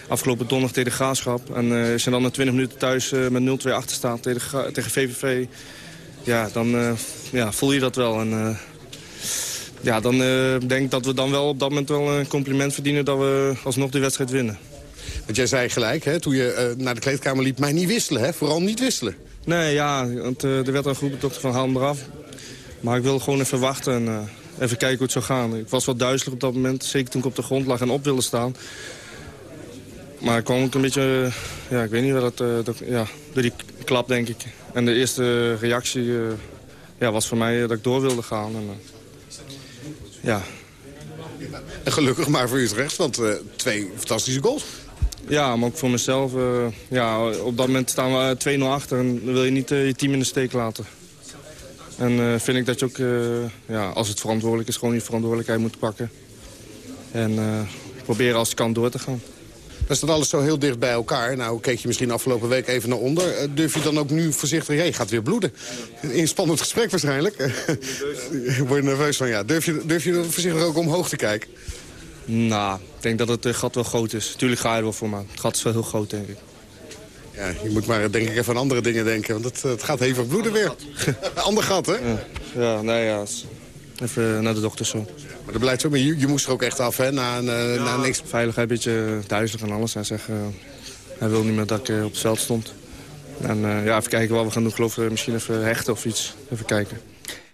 S19: afgelopen donderdag tegen de Graafschap. En uh, als je dan na 20 minuten thuis uh, met 0-2 achter staat tegen, tegen VVV... Ja, dan uh, ja, voel je dat wel. En ja, dan denk ik dat we dan wel op dat moment wel een compliment verdienen... dat we alsnog de wedstrijd winnen.
S18: Want jij zei gelijk, hè, toen je naar de kleedkamer liep... mij niet wisselen, hè? vooral niet wisselen.
S19: Nee, ja, want er werd al goed dokter van haal hem eraf. Maar ik wil gewoon even wachten en even kijken hoe het zou gaan. Ik was wel duizelig op dat moment, zeker toen ik op de grond lag en op wilde staan. Maar ik kwam ook een beetje, ja, ik weet niet wat dat, uh, dat, ja, door die klap denk ik. En de eerste reactie ja, was voor mij dat ik door wilde gaan. En, ja.
S18: Gelukkig maar voor Utrecht, want twee fantastische goals.
S19: Ja, maar ook voor mezelf. ja, op dat moment staan we 2-0 achter en dan wil je niet je team in de steek laten. En vind ik dat je ook, ja, als het verantwoordelijk is, gewoon je verantwoordelijkheid moet pakken. En proberen als het kan door te gaan.
S18: Dan staat alles zo heel dicht bij elkaar. Nou, keek je misschien afgelopen week even naar onder. Eh, durf je dan ook nu voorzichtig... Ja, je gaat weer bloeden. In een spannend gesprek waarschijnlijk. Word *laughs* je nerveus van, ja. Durf je, durf je voorzichtig ook omhoog te kijken?
S19: Nou, ik denk dat het eh, gat wel groot is. Tuurlijk ga je er wel voor, maar het gat is wel heel groot, denk ik.
S18: Ja, je moet maar denk ik even aan andere dingen denken. Want het, het gaat hevig bloeden weer. *laughs* Ander gat, hè?
S19: Ja, ja nee, ja. Even naar de dokter zo.
S18: Maar dat blijft zo, maar je, je moest er ook echt af, hè? Na, na, ja, na niks.
S19: Veiligheid, een beetje duizelig en alles. Hij zegt, uh, hij wil niet meer dat ik uh, op het veld stond. En uh, ja, even kijken wat we gaan doen. Ik geloof misschien even hechten of iets. Even kijken.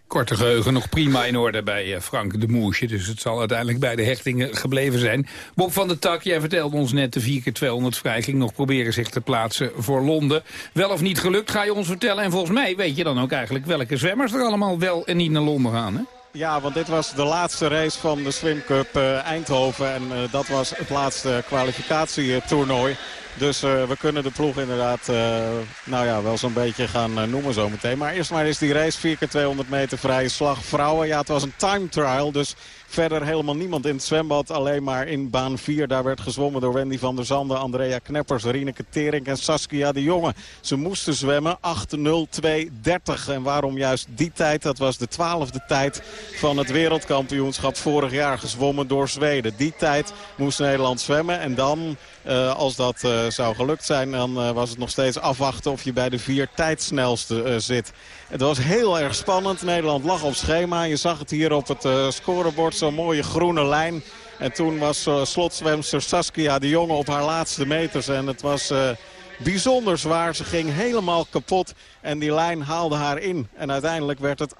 S8: Korte geheugen nog prima in orde bij Frank de Moesje. Dus het zal uiteindelijk bij de hechtingen gebleven zijn. Bob van der Tak, jij vertelde ons net de 4x200 vrij. Ging nog proberen zich te plaatsen voor Londen. Wel of niet gelukt, ga je ons vertellen. En volgens mij weet je dan ook eigenlijk welke zwemmers er allemaal wel en niet naar Londen gaan, hè?
S13: Ja, want dit was de laatste race van de Swim Cup uh, Eindhoven. En uh, dat was het laatste kwalificatietoernooi. Dus uh, we kunnen de ploeg inderdaad nou ja, wel zo'n beetje gaan noemen zometeen. Maar eerst maar eens die race. 4 keer 200 meter vrije slag vrouwen. Ja, het was een time trial. Dus Verder helemaal niemand in het zwembad. Alleen maar in baan 4. Daar werd gezwommen door Wendy van der Zanden, Andrea Kneppers, Rieneke Tering en Saskia de Jonge. Ze moesten zwemmen 8.02.30. En waarom juist die tijd? Dat was de twaalfde tijd van het wereldkampioenschap vorig jaar gezwommen door Zweden. Die tijd moest Nederland zwemmen. En dan, uh, als dat uh, zou gelukt zijn, dan uh, was het nog steeds afwachten of je bij de vier tijdsnelste zit. Het was heel erg spannend. Nederland lag op schema. Je zag het hier op het scorebord. Zo'n mooie groene lijn. En toen was slotzwemster Saskia de Jonge op haar laatste meters. En het was... Bijzonder zwaar. Ze ging helemaal kapot en die lijn haalde haar in. En uiteindelijk werd het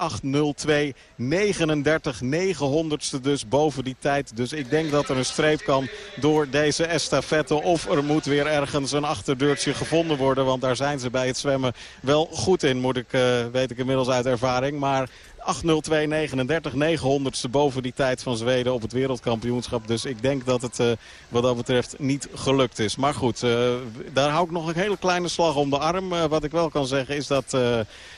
S13: 8.02, 39, 900ste dus boven die tijd. Dus ik denk dat er een streep kan door deze estafette. Of er moet weer ergens een achterdeurtje gevonden worden. Want daar zijn ze bij het zwemmen wel goed in, moet ik, uh, weet ik inmiddels uit ervaring. Maar 8.02.39, 900ste boven die tijd van Zweden op het wereldkampioenschap. Dus ik denk dat het uh, wat dat betreft niet gelukt is. Maar goed, uh, daar hou ik nog een hele kleine slag om de arm. Uh, wat ik wel kan zeggen is dat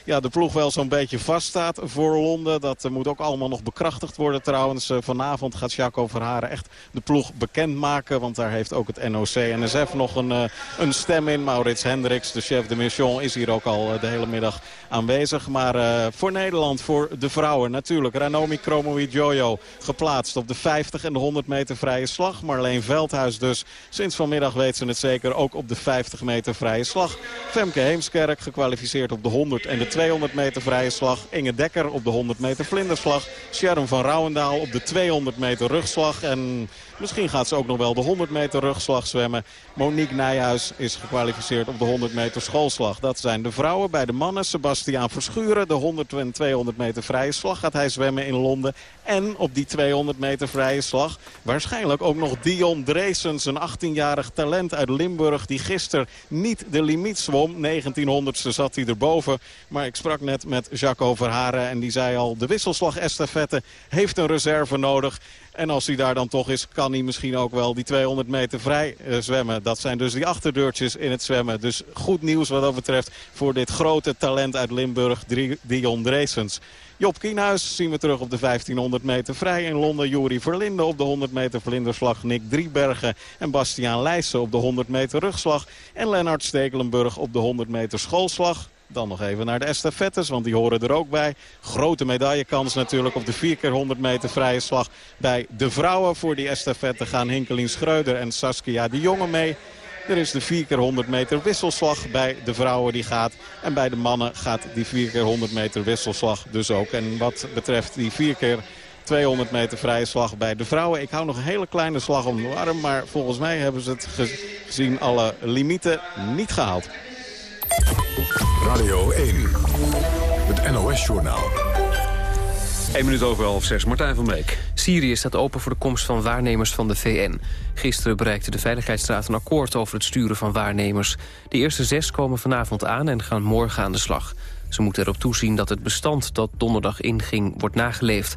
S13: ja, de ploeg wel zo'n beetje vaststaat voor Londen. Dat moet ook allemaal nog bekrachtigd worden trouwens. vanavond gaat Jaco Verharen echt de ploeg bekendmaken. Want daar heeft ook het NOC-NSF nog een, een stem in. Maurits Hendricks, de chef de mission, is hier ook al de hele middag aanwezig. Maar voor Nederland, voor de vrouwen natuurlijk. Ranomi Kromowi Jojo geplaatst op de 50 en de 100 meter vrije slag. Marleen Veldhuis dus. Sinds vanmiddag weet ze het zeker ook op de 50 meter vrije slag. Femke Heemskerk gekwalificeerd op de 100 en de 200 meter vrije slag. Inge Dekker op de 100 meter vlinderslag. Sharon van Rouwendaal op de 200 meter rugslag. En Misschien gaat ze ook nog wel de 100 meter rugslag zwemmen. Monique Nijhuis is gekwalificeerd op de 100 meter schoolslag. Dat zijn de vrouwen. Bij de mannen Sebastiaan Verschuren. De 100 en 200 meter vrije slag gaat hij zwemmen in Londen. En op die 200 meter vrije slag waarschijnlijk ook nog Dion Dreesens, een 18-jarig talent uit Limburg... die gisteren niet de limiet zwom. 1900ste zat hij erboven. Maar ik sprak net met Jaco Verharen en die zei al... de wisselslag estafette heeft een reserve nodig. En als hij daar dan toch is, kan hij misschien ook wel die 200 meter vrij uh, zwemmen. Dat zijn dus die achterdeurtjes in het zwemmen. Dus goed nieuws wat dat betreft voor dit grote talent uit Limburg, Dion Dreesens. Job Kienhuis zien we terug op de 1500 meter vrij in Londen. Juri Verlinde op de 100 meter vlinderslag. Nick Driebergen en Bastiaan Leijsen op de 100 meter rugslag. En Lennart Stekelenburg op de 100 meter schoolslag. Dan nog even naar de estafettes, want die horen er ook bij. Grote medaillekans natuurlijk op de 4 keer 100 meter vrije slag. Bij de vrouwen voor die estafette gaan Hinkelien Schreuder en Saskia de Jonge mee. Er is de 4 keer 100 meter wisselslag bij de vrouwen die gaat. En bij de mannen gaat die 4 keer 100 meter wisselslag dus ook. En wat betreft die 4 keer 200 meter vrije slag bij de vrouwen. Ik hou nog een hele kleine slag om de arm. Maar volgens mij hebben ze het gezien alle limieten niet gehaald.
S1: Radio 1, het NOS-journaal.
S6: 1 minuut over half zes. Martijn van Beek.
S2: Syrië staat open voor de komst van waarnemers van de VN. Gisteren bereikte de Veiligheidsraad een akkoord over het sturen van waarnemers. De eerste zes komen vanavond aan en gaan morgen aan de slag. Ze moeten erop toezien dat het bestand dat donderdag inging wordt nageleefd.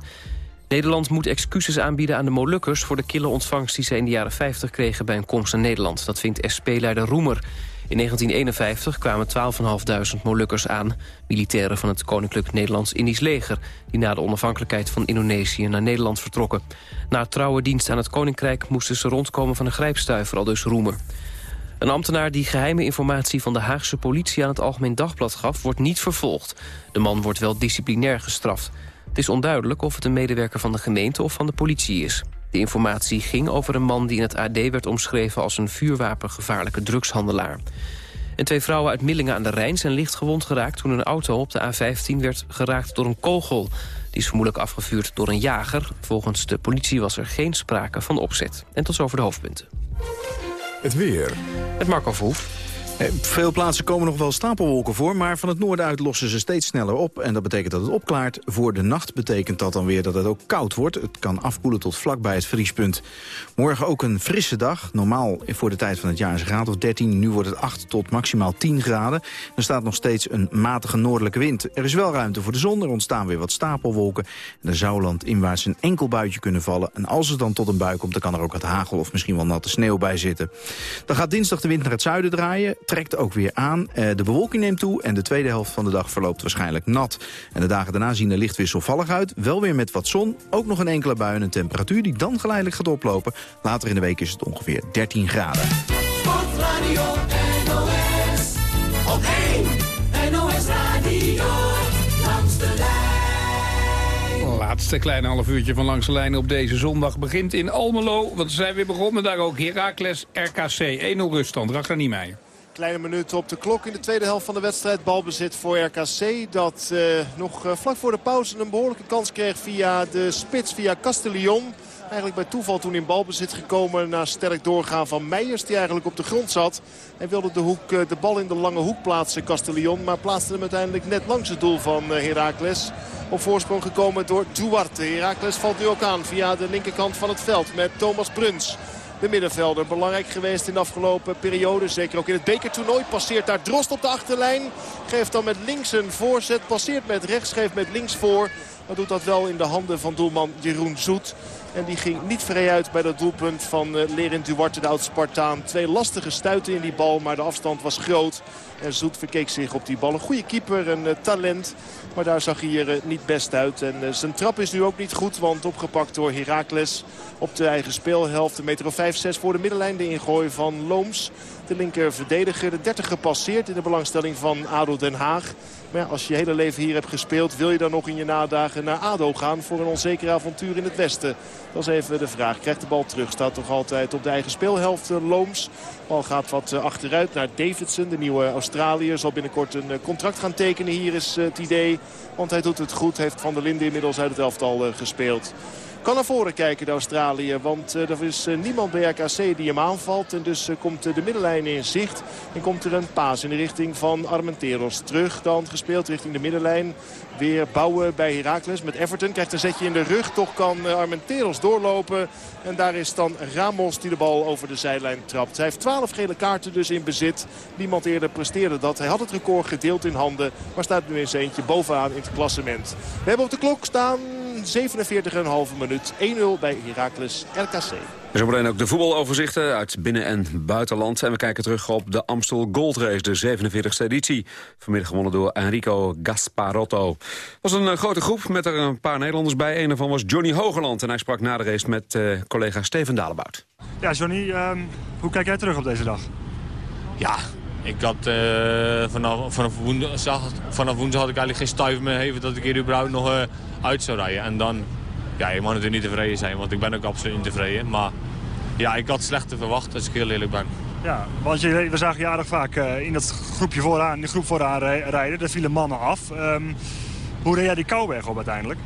S2: Nederland moet excuses aanbieden aan de Molukkers... voor de kille ontvangst die ze in de jaren 50 kregen bij een komst naar Nederland. Dat vindt SP-leider Roemer. In 1951 kwamen 12.500 Molukkers aan. Militairen van het Koninklijk Nederlands-Indisch leger... die na de onafhankelijkheid van Indonesië naar Nederland vertrokken. Na trouwe dienst aan het Koninkrijk moesten ze rondkomen van een grijpstuiver, al dus Roemer. Een ambtenaar die geheime informatie van de Haagse politie aan het Algemeen Dagblad gaf, wordt niet vervolgd. De man wordt wel disciplinair gestraft. Het is onduidelijk of het een medewerker van de gemeente of van de politie is. De informatie ging over een man die in het AD werd omschreven... als een vuurwapengevaarlijke drugshandelaar. En twee vrouwen uit Millingen aan de Rijn zijn licht gewond geraakt... toen een auto op de A15 werd geraakt door een kogel. Die is vermoedelijk afgevuurd door een jager. Volgens de politie was er geen sprake van opzet. En tot zover de hoofdpunten.
S1: Het weer.
S2: Het Marco Verhoef.
S20: Eh, veel plaatsen komen nog wel stapelwolken voor... maar van het noorden uit lossen ze steeds sneller op. En dat betekent dat het opklaart. Voor de nacht betekent dat dan weer dat het ook koud wordt. Het kan afkoelen tot vlakbij het vriespunt. Morgen ook een frisse dag. Normaal voor de tijd van het jaar is een graad of 13. Nu wordt het 8 tot maximaal 10 graden. Er staat nog steeds een matige noordelijke wind. Er is wel ruimte voor de zon. Er ontstaan weer wat stapelwolken. En er zou landinwaarts een enkel buitje kunnen vallen. En als het dan tot een bui komt, dan kan er ook wat hagel... of misschien wel natte sneeuw bij zitten. Dan gaat dinsdag de wind naar het zuiden draaien trekt ook weer aan. Eh, de bewolking neemt toe en de tweede helft van de dag verloopt waarschijnlijk nat. En de dagen daarna zien er licht wisselvallig uit. Wel weer met wat zon, ook nog een enkele bui en een temperatuur die dan geleidelijk gaat oplopen. Later in de week is het ongeveer 13 graden. Sportradio NOS, op 1 NOS Radio,
S8: langs de lijn. Laatste kleine half uurtje van langs de lijn op deze zondag begint in Almelo. Want we zijn weer begonnen, daar ook Heracles RKC. 1-0 ruststand, niet mee.
S7: Kleine minuut op de klok in de tweede helft van de wedstrijd. Balbezit voor RKC dat uh, nog uh, vlak voor de pauze een behoorlijke kans kreeg via de spits, via Castellion. Eigenlijk bij toeval toen in balbezit gekomen na sterk doorgaan van Meijers die eigenlijk op de grond zat. Hij wilde de, hoek, uh, de bal in de lange hoek plaatsen, Castellion. Maar plaatste hem uiteindelijk net langs het doel van Heracles. Op voorsprong gekomen door Duarte. Heracles valt nu ook aan via de linkerkant van het veld met Thomas Bruns de middenvelder. Belangrijk geweest in de afgelopen periode. Zeker ook in het bekertoernooi. Passeert daar Drost op de achterlijn. Geeft dan met links een voorzet. Passeert met rechts. Geeft met links voor. Maar doet dat wel in de handen van doelman Jeroen Zoet. En die ging niet vrij uit bij dat doelpunt van uh, Lerin Duarte, de oud-Spartaan. Twee lastige stuiten in die bal, maar de afstand was groot. En Zoet verkeek zich op die bal. Een goede keeper, een uh, talent. Maar daar zag hij er uh, niet best uit. En zijn trap is nu ook niet goed, want opgepakt door Heracles op de eigen speelhelft. Een meter of 5-6 voor de middenlijn. De ingooi van Looms. De linker verdediger. De 30 gepasseerd in de belangstelling van ADO Den Haag. Maar als je je hele leven hier hebt gespeeld... wil je dan nog in je nadagen naar ADO gaan voor een onzeker avontuur in het Westen? Dat is even de vraag. Krijgt de bal terug. Staat toch altijd op de eigen speelhelft eh, Looms. Bal gaat wat eh, achteruit naar Davidson. De nieuwe Australiër zal binnenkort een eh, contract gaan tekenen. Hier is het idee. Want hij doet het goed. Heeft Van der Linden inmiddels uit het elftal gespeeld. Kan naar voren kijken de Australië. Want er is niemand bij RKC die hem aanvalt. En dus komt de middenlijn in zicht. En komt er een paas in de richting van Armenteros. Terug dan gespeeld richting de middenlijn. Weer bouwen bij Heracles met Everton. Krijgt een zetje in de rug. Toch kan Armenteros doorlopen. En daar is dan Ramos die de bal over de zijlijn trapt. Hij heeft 12 gele kaarten dus in bezit. Niemand eerder presteerde dat. Hij had het record gedeeld in handen. Maar staat nu zijn eentje bovenaan in het klassement. We hebben op de klok staan 47,5 minuut. 1-0 bij Heracles RKC.
S6: Zometeen ook de voetbaloverzichten uit binnen- en buitenland. En we kijken terug op de Amstel Gold Race, de 47e editie. Vanmiddag gewonnen door Enrico Gasparotto. Het was een uh, grote groep met er een paar Nederlanders bij. Een daarvan was Johnny Hogeland. En hij sprak na de race met uh, collega Steven Dalebout.
S9: Ja, Johnny, um, hoe kijk jij terug op deze dag?
S21: Ja, ik had uh, vanaf, vanaf, woensdag, vanaf woensdag had ik eigenlijk geen stuiver meer gegeven dat ik hier überhaupt nog uh, uit zou rijden. En dan, ja, je mag natuurlijk niet tevreden zijn, want ik ben ook absoluut niet tevreden. Maar ja, ik had slechter verwacht, als ik heel eerlijk ben.
S9: Ja, want je, we zagen je aardig vaak uh, in dat groepje vooraan, in de groep vooraan rijden. Daar vielen mannen af. Um, hoe reed jij die Kouwberg op uiteindelijk?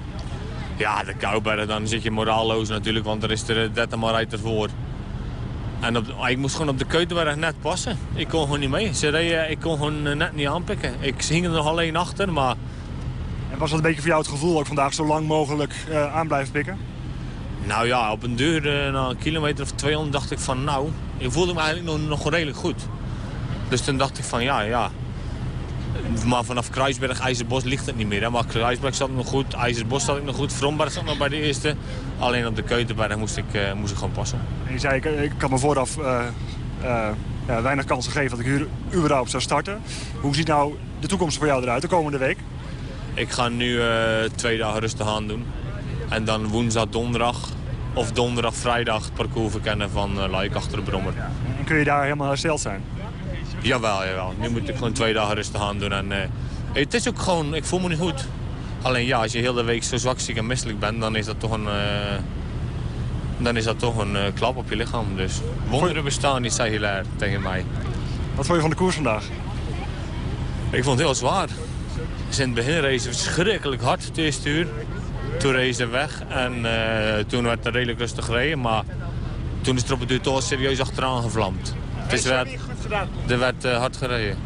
S21: Ja, de Kouwberg, dan zit je moraalloos natuurlijk, want er is er 30 man rijdt ervoor. En op, ik moest gewoon op de Keutenberg net passen. Ik kon gewoon niet mee. Ze reden, ik kon gewoon net niet aanpikken. Ik hing er nog alleen achter, maar...
S9: En was dat een beetje voor jou het gevoel ook vandaag zo lang mogelijk uh, aan blijven pikken?
S21: Nou ja, op een deur, uh, na een kilometer of 200 dacht ik van nou... Ik voelde me eigenlijk nog, nog redelijk goed. Dus toen dacht ik van ja, ja. Maar vanaf Kruisberg, IJzerbos ligt het niet meer. Hè? Maar Kruisberg zat nog goed, IJzerbos zat ik nog goed. Vromberg zat nog bij de eerste. Alleen op de Keutenberg moest ik, uh, moest ik gewoon passen.
S9: En je zei, ik, ik kan me vooraf uh, uh, ja, weinig kansen geven dat ik hier überhaupt zou starten. Hoe ziet nou de toekomst voor jou eruit de komende week?
S21: Ik ga nu twee dagen rustig aan doen. En dan woensdag, donderdag of donderdag, vrijdag het parcours verkennen van uh, Luik achter de Brommer.
S9: En kun je daar helemaal hersteld zijn?
S21: Jawel, jawel. Nu moet ik gewoon twee dagen rustig aan doen. En, uh, het is ook gewoon, ik voel me niet goed. Alleen ja, als je heel de week zo zwak, ziek en misselijk bent, dan is dat toch een, uh, dan is dat toch een uh, klap op je lichaam. Dus wonderen bestaan niet, zei Hilaire tegen mij.
S9: Wat vond je van de koers vandaag?
S21: Ik vond het heel zwaar. Dus in het begin race verschrikkelijk hard, het eerste uur. Toen race ze weg en uh, toen werd het redelijk rustig gereden. Maar toen is er op het duur toch serieus achteraan gevlamd. Dus er werd, er werd uh, hard gereden.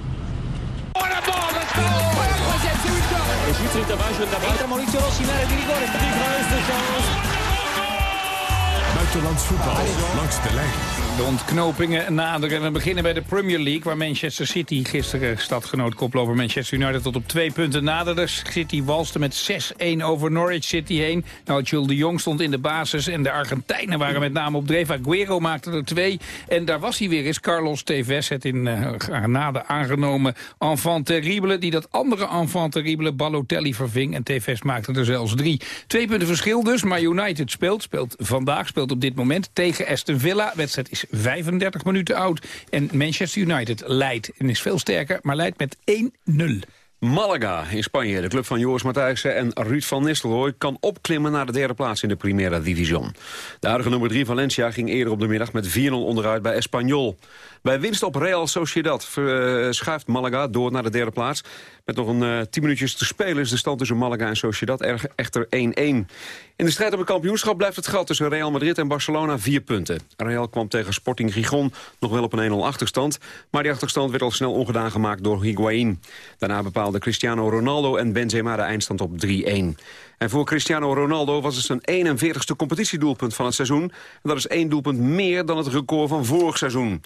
S1: Buitenlands voetbal langs de lijn.
S8: De ontknopingen naderen. We beginnen bij de Premier League... waar Manchester City gisteren stadgenoot koploper Manchester United... tot op twee punten naderde. City walste met 6-1 over Norwich City heen. Nou, Jules de Jong stond in de basis... en de Argentijnen waren met name op dreef. Aguero maakte er twee. En daar was hij weer eens. Carlos Tevez, het in uh, aangenomen enfant terrible... die dat andere enfant terrible Balotelli verving. En Tevez maakte er zelfs drie. Twee punten verschil dus, maar United speelt. Speelt vandaag, speelt op dit moment tegen Aston Villa. Wedstrijd is 35 minuten oud. En Manchester United leidt en is veel sterker, maar leidt met 1-0.
S6: Malaga in Spanje. De club van Joris Matthijssen en Ruud van Nistelrooy... kan opklimmen naar de derde plaats in de Primera Division. De huidige nummer 3 Valencia ging eerder op de middag met 4-0 onderuit bij Espanyol. Bij winst op Real Sociedad schuift Malaga door naar de derde plaats. Met nog een uh, 10 minuutjes te spelen is de stand tussen Malaga en Sociedad erg, echter 1-1. In de strijd om het kampioenschap blijft het gat tussen Real Madrid en Barcelona vier punten. Real kwam tegen Sporting Gijon nog wel op een 1-0 achterstand. Maar die achterstand werd al snel ongedaan gemaakt door Higuaín. Daarna bepaalden Cristiano Ronaldo en Benzema de eindstand op 3-1. En voor Cristiano Ronaldo was het zijn 41ste competitiedoelpunt van het seizoen. En dat is één doelpunt meer dan het record van vorig seizoen.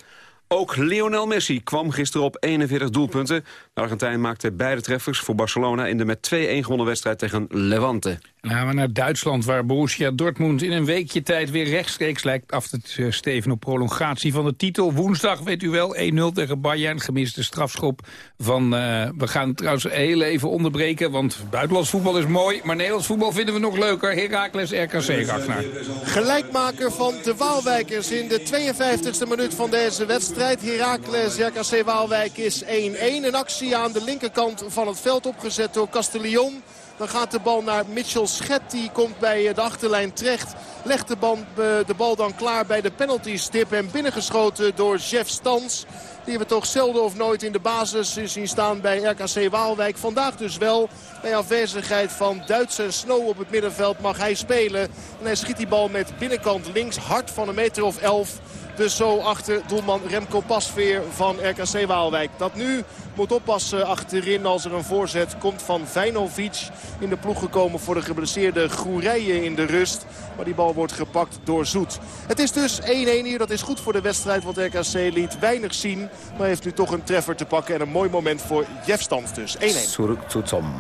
S6: Ook Lionel Messi kwam gisteren op 41 doelpunten. De Argentijn maakte beide treffers voor Barcelona... in de met 2-1 gewonnen wedstrijd tegen Levante.
S8: Dan gaan we naar Duitsland, waar Borussia Dortmund in een weekje tijd weer rechtstreeks lijkt af te steven op prolongatie van de titel. Woensdag, weet u wel, 1-0 tegen Bayern, gemiste strafschop van... Uh, we gaan trouwens heel even onderbreken, want buitenlands voetbal is mooi, maar Nederlands voetbal vinden we nog leuker. Heracles RKC, Ragnar.
S7: Gelijkmaker van de Waalwijkers in de 52e minuut van deze wedstrijd. Heracles RKC Waalwijk is 1-1. Een actie aan de linkerkant van het veld opgezet door Castellion. Dan gaat de bal naar Mitchell Schet. Die komt bij de achterlijn terecht. Legt de bal, de bal dan klaar bij de penalty stip. En binnengeschoten door Jeff Stans. Die we toch zelden of nooit in de basis zien staan bij RKC Waalwijk. Vandaag dus wel. Bij afwezigheid van Duitse Snow op het middenveld mag hij spelen. En hij schiet die bal met binnenkant links hard van een meter of elf. Dus zo achter doelman Remco Pasveer van RKC Waalwijk. Dat nu moet oppassen achterin als er een voorzet komt van Vijnovic. In de ploeg gekomen voor de geblesseerde Goerijen in de rust. Maar die bal wordt gepakt door Zoet. Het is dus 1-1 hier. Dat is goed voor de wedstrijd. Want RKC liet weinig zien. Maar heeft nu toch een treffer te pakken. En een mooi moment voor Jeff Stans dus. 1-1.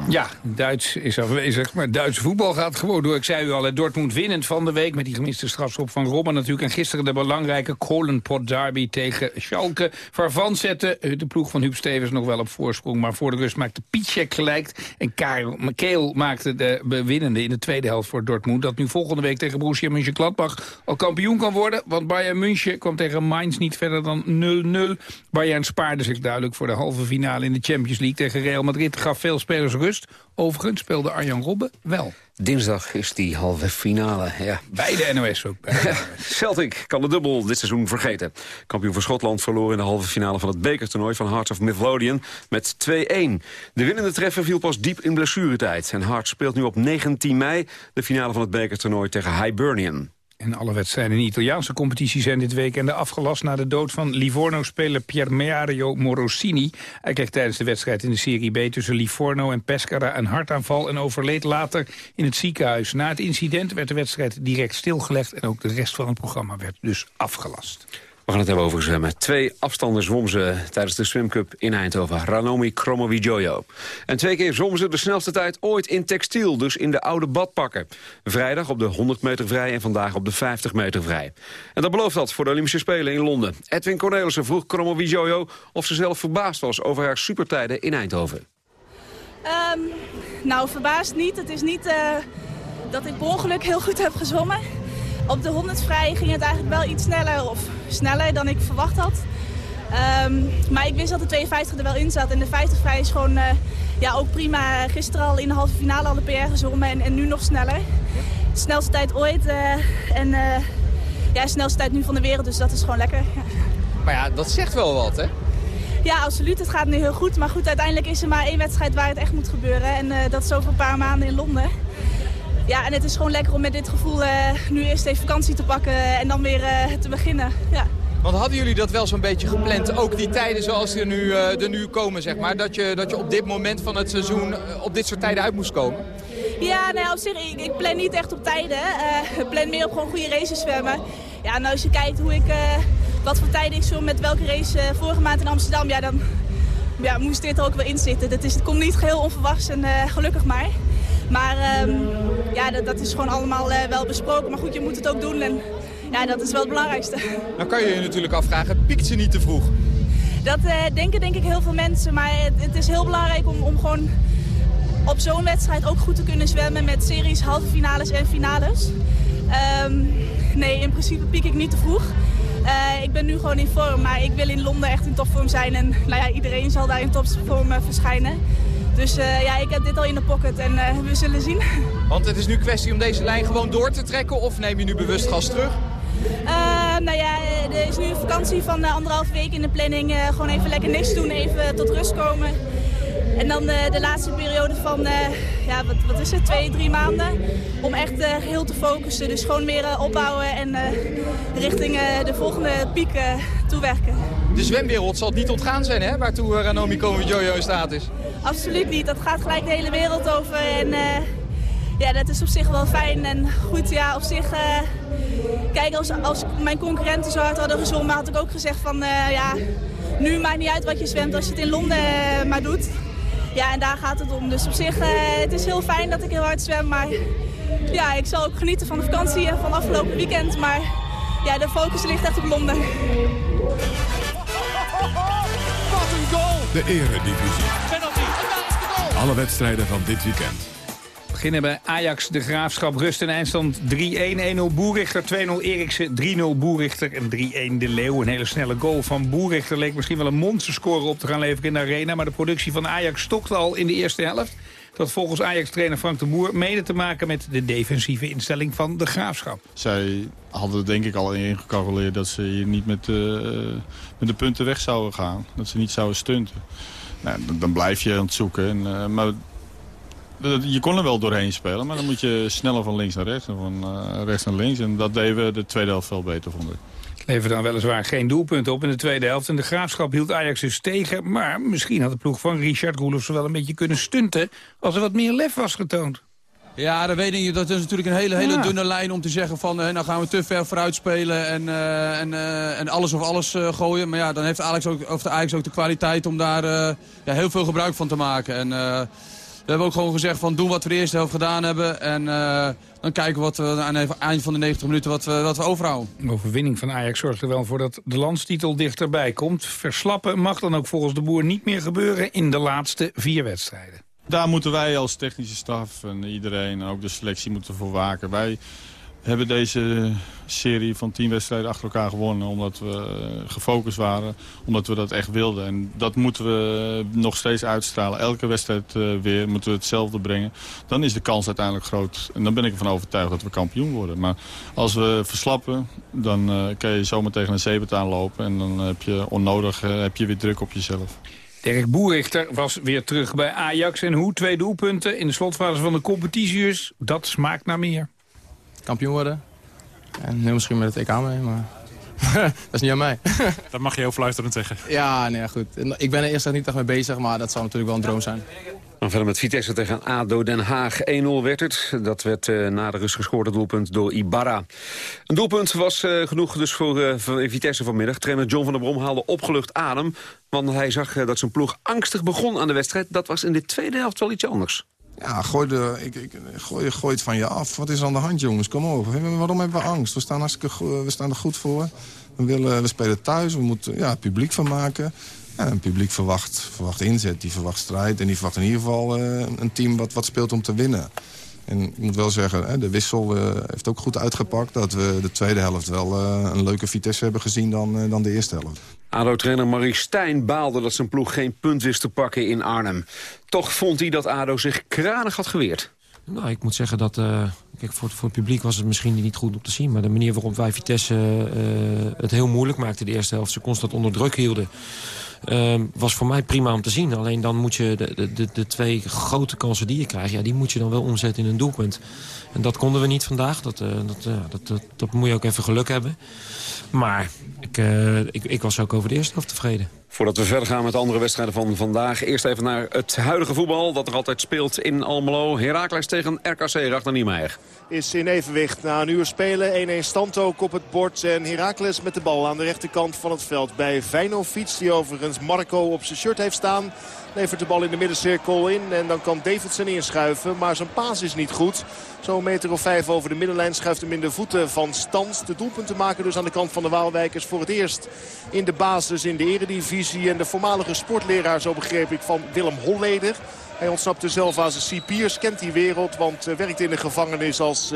S8: Ja, Duits is afwezig. Maar Duits voetbal gaat gewoon door. Ik zei u al, Dortmund winnend van de week. Met die gemiste strafschop van Robben natuurlijk. En gisteren de belangrijke Kolenpot derby tegen Schalke. Waarvan zette de ploeg van Huub Stevens nog wel op voorsprong. Maar voor de rust maakte Pietschek gelijk. En Karel Keel maakte de bewinnende in de tweede helft voor Dortmund. Dat nu volgende week tegen Borussia Mönchengladbach al kampioen kan worden. Want Bayern München kwam tegen Mainz niet verder dan 0-0. Bayern spaarde zich duidelijk voor de halve finale in de Champions League tegen Real Madrid. Gaf veel spelers rust. Overigens speelde Arjan Robben wel.
S6: Dinsdag is die halve finale. Ja.
S8: Bij de NOS ook. Bij de NOS. *laughs*
S6: Celtic kan de dubbel dit seizoen vergeten. Kampioen van Schotland verloor in de halve finale van het bekertoernooi van Hearts of Midlothian met 2-1. De winnende treffer viel pas diep in blessuretijd. En Hearts speelt nu op 19 mei de finale van het bekertoernooi tegen Hibernian.
S8: En alle wedstrijden in de Italiaanse competitie zijn dit weekend afgelast... na de dood van Livorno-speler Piermario Morosini. Hij kreeg tijdens de wedstrijd in de Serie B tussen Livorno en Pescara... een hartaanval en overleed later in het ziekenhuis. Na het incident werd de wedstrijd direct stilgelegd... en ook de rest van het programma werd dus afgelast.
S6: We gaan het hebben over zwemmen. Twee afstanden zwom ze tijdens de Swim Cup in Eindhoven. Ranomi Kromowidjojo. En twee keer zwom ze de snelste tijd ooit in textiel, dus in de oude badpakken. Vrijdag op de 100 meter vrij en vandaag op de 50 meter vrij. En dat belooft dat voor de Olympische Spelen in Londen. Edwin Cornelissen vroeg Kromowidjojo of ze zelf verbaasd was over haar supertijden in Eindhoven.
S22: Um, nou, verbaasd niet. Het is niet uh, dat ik ongeluk heel goed heb gezwommen. Op de 100 vrij ging het eigenlijk wel iets sneller, of sneller dan ik verwacht had. Um, maar ik wist dat de 52 er wel in zat. En de 50 vrij is gewoon uh, ja, ook prima. Gisteren al in de halve finale al de PR gezwommen en, en nu nog sneller. De snelste tijd ooit. Uh, en uh, ja, de snelste tijd nu van de wereld, dus dat is gewoon lekker. Ja.
S17: Maar ja, dat zegt wel wat, hè?
S22: Ja, absoluut. Het gaat nu heel goed. Maar goed, uiteindelijk is er maar één wedstrijd waar het echt moet gebeuren. En dat is over een paar maanden in Londen. Ja, en het is gewoon lekker om met dit gevoel uh, nu eerst even vakantie te pakken en dan weer uh, te beginnen. Ja.
S17: Want hadden jullie dat wel zo'n beetje gepland? Ook die tijden zoals er nu, uh, er nu komen, zeg maar. Dat je, dat je op dit moment van het seizoen op dit soort tijden uit moest komen?
S22: Ja, nou, op zich, ik, ik plan niet echt op tijden. ik plan meer op gewoon goede races zwemmen. Ja, nou, als je kijkt hoe ik, wat voor tijden ik zwom met welke race vorige maand in Amsterdam... Ja, dan ja, moest dit er ook wel in zitten. Dat is, het komt niet geheel onverwachts en gelukkig maar. Maar um, ja, dat, dat, is gewoon allemaal uh, wel besproken. Maar goed, je moet het ook doen en ja, dat is wel het belangrijkste.
S17: Dan kan je je natuurlijk afvragen, piekt ze niet te vroeg?
S22: Dat uh, denken denk ik heel veel mensen. Maar het, het is heel belangrijk om, om gewoon op zo'n wedstrijd ook goed te kunnen zwemmen met series, halve finales en finales. Um, nee, in principe piek ik niet te vroeg. Uh, ik ben nu gewoon in vorm, maar ik wil in Londen echt in topvorm zijn. En nou ja, iedereen zal daar in topvorm uh, verschijnen. Dus uh, ja, ik heb dit al in de pocket en uh, we zullen zien. *laughs*
S17: Want het is nu kwestie om deze lijn gewoon door te trekken of neem je nu bewust gas terug?
S22: Uh, nou ja, er is nu een vakantie van anderhalf week in de planning. gewoon even lekker niks doen, even tot rust komen. En dan de laatste periode van, ja, wat, wat is het, twee, drie maanden. Om echt heel te focussen. Dus gewoon meer opbouwen en richting de volgende piek toewerken.
S17: De zwemwereld zal het niet ontgaan zijn, hè? Waartoe Ranomi Jojo in staat is.
S22: Absoluut niet. Dat gaat gelijk de hele wereld over. En ja, dat is op zich wel fijn. En goed, ja, op zich... Uh, kijk, als, als mijn concurrenten zo hard hadden gezwommen, had ik ook gezegd van... Uh, ja, nu maakt niet uit wat je zwemt als je het in Londen maar doet. Ja, en daar gaat het om. Dus op zich, het is heel fijn dat ik heel hard zwem. Maar ja, ik zal ook genieten van de vakantie en van afgelopen weekend. Maar ja, de focus ligt echt op Londen.
S1: Wat een goal! De eredivisie. Alle wedstrijden van dit weekend.
S8: Beginnen bij Ajax, de Graafschap, rust en eindstand 3-1, 1-0 Boerichter, 2-0 Eriksen, 3-0 Boerichter en 3-1 De Leeuw. Een hele snelle goal van Boerichter leek misschien wel een monsterscore op te gaan leveren in de arena, maar de productie van Ajax stokte al in de eerste helft. Dat volgens Ajax-trainer Frank de Boer mede te maken met de defensieve instelling van de Graafschap.
S15: Zij hadden denk ik al ingecalculeerd dat ze hier niet met, uh, met de punten weg zouden gaan. Dat ze niet zouden stunten. Nou, dan, blijf je aan het zoeken. En, uh, maar je kon er wel doorheen spelen, maar dan moet je sneller van links naar rechts en van uh, rechts naar links. En dat deden we de tweede helft veel beter, vond ik.
S8: Leverde dan weliswaar geen doelpunten op in de tweede helft. En de Graafschap hield Ajax dus tegen. Maar misschien had de ploeg van Richard Roelofs wel een beetje kunnen stunten... als er wat meer lef was getoond.
S23: Ja, dat weet ik. Dat is natuurlijk een hele, hele dunne lijn om te zeggen van... Uh, nou gaan we te ver vooruit spelen en, uh, en, uh, en alles of alles gooien. Maar ja, dan heeft Alex ook, of de Ajax ook de kwaliteit om daar ja, heel veel gebruik van te maken. En we hebben ook gewoon gezegd van doen wat we de eerste helft gedaan hebben. En dan kijken we wat we aan het eind van de 90 minuten wat we, wat we overhouden.
S8: De overwinning van Ajax zorgt er wel voor dat de landstitel dichterbij komt. Verslappen mag dan ook volgens de boer niet meer gebeuren in de laatste vier wedstrijden.
S15: Daar moeten wij als technische staf en iedereen, ook de selectie, moeten voor waken. Wij hebben deze serie van tien wedstrijden achter elkaar gewonnen... omdat we gefocust waren, omdat we dat echt wilden. En dat moeten we nog steeds uitstralen. Elke wedstrijd uh, weer moeten we hetzelfde brengen. Dan is de kans uiteindelijk groot. En dan ben ik ervan overtuigd dat we kampioen worden. Maar als we verslappen, dan uh, kan je zomaar tegen een zeepet aanlopen... en dan heb je onnodig heb je weer druk op jezelf.
S8: Dirk Boerichter was weer terug bij Ajax. En hoe? Twee doelpunten in de slotfase van de competities. Dat smaakt naar meer.
S24: Kampioen worden. En heel misschien met het EK mee, maar *laughs* dat is niet aan mij. *laughs*
S14: dat mag je heel fluisterend zeggen.
S24: Ja, nee, goed. Ik ben er eerst niet echt mee bezig, maar dat zou natuurlijk wel een droom zijn.
S6: Dan verder met Vitesse tegen ADO Den Haag. 1-0 werd het. Dat werd uh, na de rust gescoorde doelpunt door Ibarra. Een doelpunt was uh, genoeg dus voor uh, Vitesse vanmiddag. Trainer John van der Brom haalde opgelucht adem. Want hij zag dat zijn ploeg angstig begon aan de wedstrijd. Dat was in de tweede helft wel iets anders.
S25: Ja, gooi, de, ik, ik, gooi, gooi het van je af. Wat is aan de hand, jongens? Kom op. Waarom hebben we angst? We staan, hartstikke we staan er goed voor. We, willen, we spelen thuis. We moeten ja, publiek van maken. Ja, een publiek verwacht, verwacht inzet, die verwacht strijd... en die verwacht in ieder geval uh, een team wat, wat speelt om te winnen. En ik moet wel zeggen, de wissel uh, heeft ook goed uitgepakt... dat we de tweede helft wel uh, een leuke Vitesse hebben gezien dan, dan de eerste helft.
S6: ADO-trainer Marie Stijn baalde dat zijn ploeg geen punt wist te pakken in Arnhem. Toch vond hij dat ADO zich kranig had geweerd.
S26: Nou, ik moet zeggen dat... Uh, kijk, voor, voor het publiek was het misschien niet goed om te zien... maar de manier waarop wij Vitesse uh, het heel moeilijk maakten de eerste helft... ze constant onder druk hielden... Uh, was voor mij prima om te zien. Alleen dan moet je de, de, de twee grote kansen die je krijgt... Ja, die moet je dan wel omzetten in een doelpunt. En dat konden we niet vandaag. Dat, uh, dat, dat, dat, moet je ook even geluk hebben. Maar ik, uh, ik, ik was ook over de eerste helft tevreden.
S6: Voordat we verder gaan met de andere wedstrijden van vandaag... eerst even naar het huidige voetbal dat er altijd speelt in Almelo. Heracles tegen RKC, Rachter Niemeyer.
S7: Is in evenwicht na een uur spelen. 1-1 stand ook op het bord. En Heracles met de bal aan de rechterkant van het veld. Bij Vijnovic, die overigens Marco op zijn shirt heeft staan. Levert de bal in de middencirkel in. En dan kan Davidson inschuiven. Maar zijn paas is niet goed. Zo'n meter of vijf over de middenlijn schuift hem in de voeten van Stans. De doelpunten maken dus aan de kant van de Waalwijkers voor het eerst in de basis in de eredivisie. En de voormalige sportleraar, zo begreep ik, van Willem Holleder. Hij ontsnapte zelf aan zijn cipiers, kent die wereld, want uh, werkt in de gevangenis als...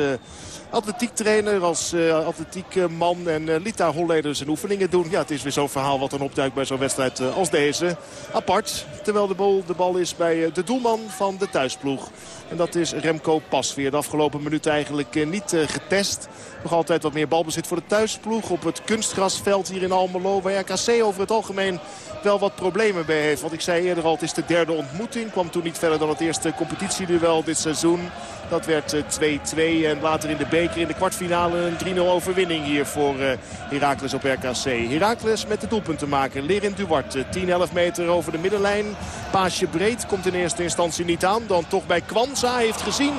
S7: Atletiektrainer, als uh, atletiekman. En uh, liet daar Holleder zijn oefeningen doen. Ja, het is weer zo'n verhaal wat dan opduikt bij zo'n wedstrijd uh, als deze. Apart, terwijl de bal, de bal is bij de doelman van de thuisploeg. En dat is Remco Pasveer. De afgelopen minuut eigenlijk niet getest. Nog altijd wat meer balbezit voor de thuisploeg. Op het kunstgrasveld hier in Almelo. Waar RKC over het algemeen wel wat problemen bij heeft. Want ik zei eerder al, het is de derde ontmoeting. Kwam toen niet verder dan het eerste competitieduel dit seizoen. Dat werd 2-2 en later in de beker in de kwartfinale een 3-0 overwinning hier voor Heracles op RKC. Heracles met de doelpunten maken. Lerin Duarte, 10-11 meter over de middenlijn. Paasje breed komt in eerste instantie niet aan. Dan toch bij Kwanza heeft gezien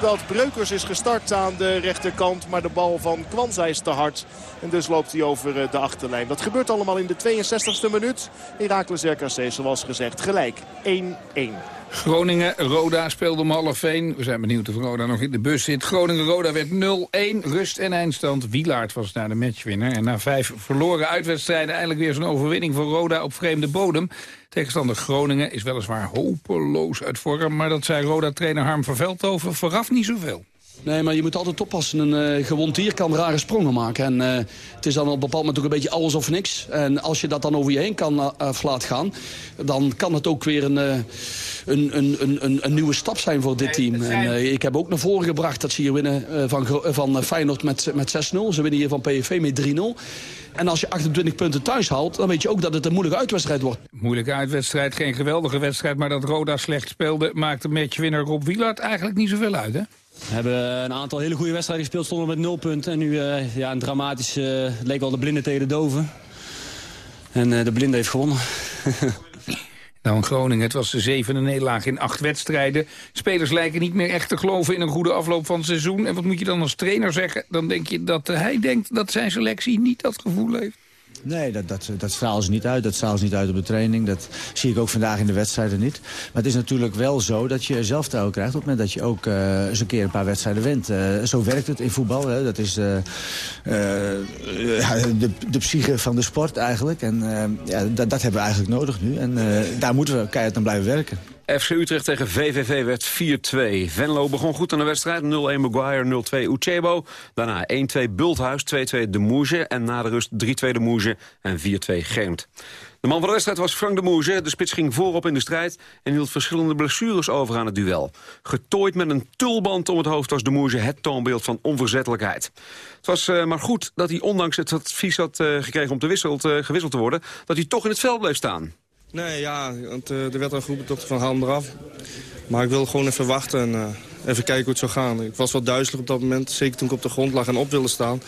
S7: dat Breukers is gestart aan de rechterkant. Maar de bal van Kwanza is te hard. En dus loopt hij over de achterlijn. Dat gebeurt allemaal in de 62e minuut. Heracles RKC zoals gezegd gelijk 1-1.
S8: Groningen, Roda speelde om half 1. We zijn benieuwd of Roda nog in de bus zit. Groningen-Roda werd 0-1, rust en eindstand. Wielaard was daar de matchwinner. En na vijf verloren uitwedstrijden eindelijk weer zo'n overwinning voor Roda op vreemde bodem. Tegenstander Groningen is weliswaar hopeloos uit vorm... maar dat zei Roda-trainer Harm van Veldhoven vooraf niet zoveel.
S27: Nee, maar je moet altijd oppassen. Een uh, gewond dier kan rare sprongen maken. En uh, het is dan op een bepaald moment ook een beetje alles of niks. En als je dat dan over je heen kan uh, laat gaan... dan kan het ook weer een, een, een, een, een, nieuwe stap zijn voor dit team. En ik heb ook naar voren gebracht dat ze hier winnen van, van Feyenoord met, met 6-0. Ze winnen hier van PSV met 3-0. En als je 28 punten thuis haalt, dan weet je ook dat het een moeilijke uitwedstrijd wordt.
S8: Moeilijke uitwedstrijd, geen geweldige wedstrijd. Maar dat Roda slecht speelde, maakte matchwinner Rob Wielard eigenlijk niet zoveel uit, hè?
S28: We hebben een aantal hele goede wedstrijden gespeeld, stonden met nul punten. En nu uh, ja, een dramatisch, het leek wel de blinde tegen de doven. En uh, de blinde heeft gewonnen. *laughs*
S8: Nou, in Groningen, het was de zevende nederlaag in acht wedstrijden. Spelers lijken niet meer echt te geloven in een goede afloop van het seizoen. En wat moet je dan als trainer zeggen? Dan denk je dat hij denkt dat zijn selectie niet dat gevoel heeft.
S29: Nee, dat, dat, dat ze niet uit. Dat stralen ze niet uit op de training. Dat zie ik ook vandaag in de wedstrijden niet. Maar het is natuurlijk wel zo dat je zelfvertrouwen krijgt... op het moment dat je ook uh, eens een keer een paar wedstrijden wint. Uh, zo werkt het in voetbal. Hè. Dat is uh, de, de psyche van de sport eigenlijk. En ja, dat, dat hebben we eigenlijk nodig nu. En daar moeten we keihard aan blijven werken.
S6: FC Utrecht tegen VVV werd 4-2. Venlo begon goed aan de wedstrijd. 0-1 Maguire, 0-2 Uchebo. Daarna 1-2 Bulthuis, 2-2 De Moege. En na de rust 3-2 De Moege en 4-2 Gent. De man van de wedstrijd was Frank de Moege. De spits ging voorop in de strijd en hield verschillende blessures over aan het duel. Getooid met een tulband om het hoofd was de Moege het toonbeeld van onverzettelijkheid. Het was uh, maar goed dat hij ondanks het advies had uh, gekregen om te wisselt, uh, gewisseld te worden... dat hij toch in het veld bleef staan.
S19: Nee, ja, want uh, er werd al geroepen toch van hem eraf. Maar ik wil gewoon even wachten en uh, even kijken hoe het zou gaan. Ik was wel duizelig op dat moment, zeker toen ik op de grond lag en op wilde staan.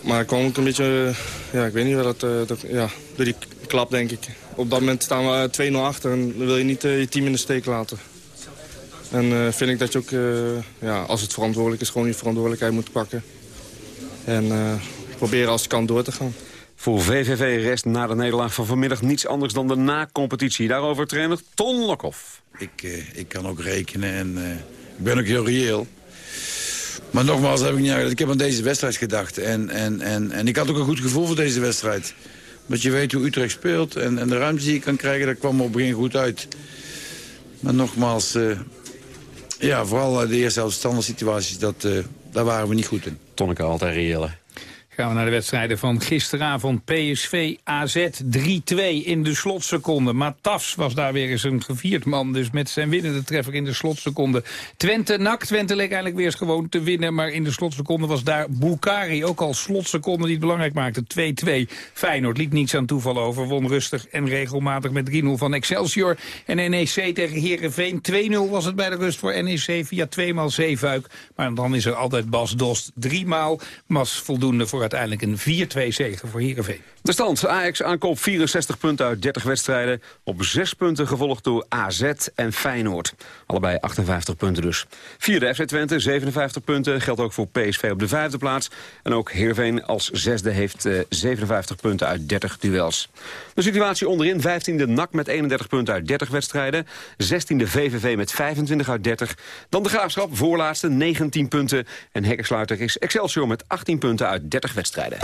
S19: Maar ik kwam ook een beetje, ja, ik weet niet wat dat, dat ja, door die klap denk ik. Op dat moment staan we 2-0 achter en dan wil je niet je team in de steek laten. En vind ik dat je ook, ja, als het verantwoordelijk is, gewoon je verantwoordelijkheid moet pakken. En proberen als het kan door te gaan.
S6: Voor VVV rest na de nederlaag van vanmiddag niets anders dan de na-competitie. Daarover trainer Ton Lokhoff.
S30: Ik, uh, ik kan ook rekenen en uh, ik ben ook heel reëel. Maar nogmaals heb ik niet eigenlijk. Ik heb aan deze wedstrijd gedacht. En, en, en, en ik had ook een goed gevoel voor deze wedstrijd. Want je weet hoe Utrecht speelt en, en de ruimte die je kan krijgen, dat kwam op het begin goed uit. Maar nogmaals, uh, ja, vooral de eerste helft situaties, dat, daar waren we niet goed in.
S6: Tonneke altijd reëel,
S8: Gaan we naar de wedstrijden van gisteravond. PSV AZ 3-2 in de slotseconde. Matafs was daar weer eens een gevierd man. Dus met zijn winnende treffer in de slotseconde. Twente nak. Twente leek eigenlijk weer eens gewoon te winnen. Maar in de slotseconde was daar Bukari. Ook al slotseconde die het belangrijk maakte. 2-2. Feyenoord liet niets aan toeval over. Won rustig en regelmatig met 3-0 van Excelsior. En NEC tegen Herenveen. 2-0 was het bij de rust voor NEC via 2 maal Zeefuik. Maar dan is er altijd Bas Dost. 3 maal. Mas voldoende voor uiteindelijk een 4-2 zege voor Heerenveen.
S6: De stand, Ajax aankoop 64 punten uit 30 wedstrijden. Op 6 punten gevolgd door AZ en Feyenoord. Allebei 58 punten dus. Vierde FC Twente, 57 punten. Geldt ook voor PSV op de vijfde plaats. En ook Heerenveen als zesde heeft 57 punten uit 30 duels. De situatie onderin, 15e NAC met 31 punten uit 30 wedstrijden. 16e VVV met 25 uit 30. Dan de Graafschap, voorlaatste, 19 punten. En hekkensluiter is Excelsior met 18 punten uit 30 wedstrijden.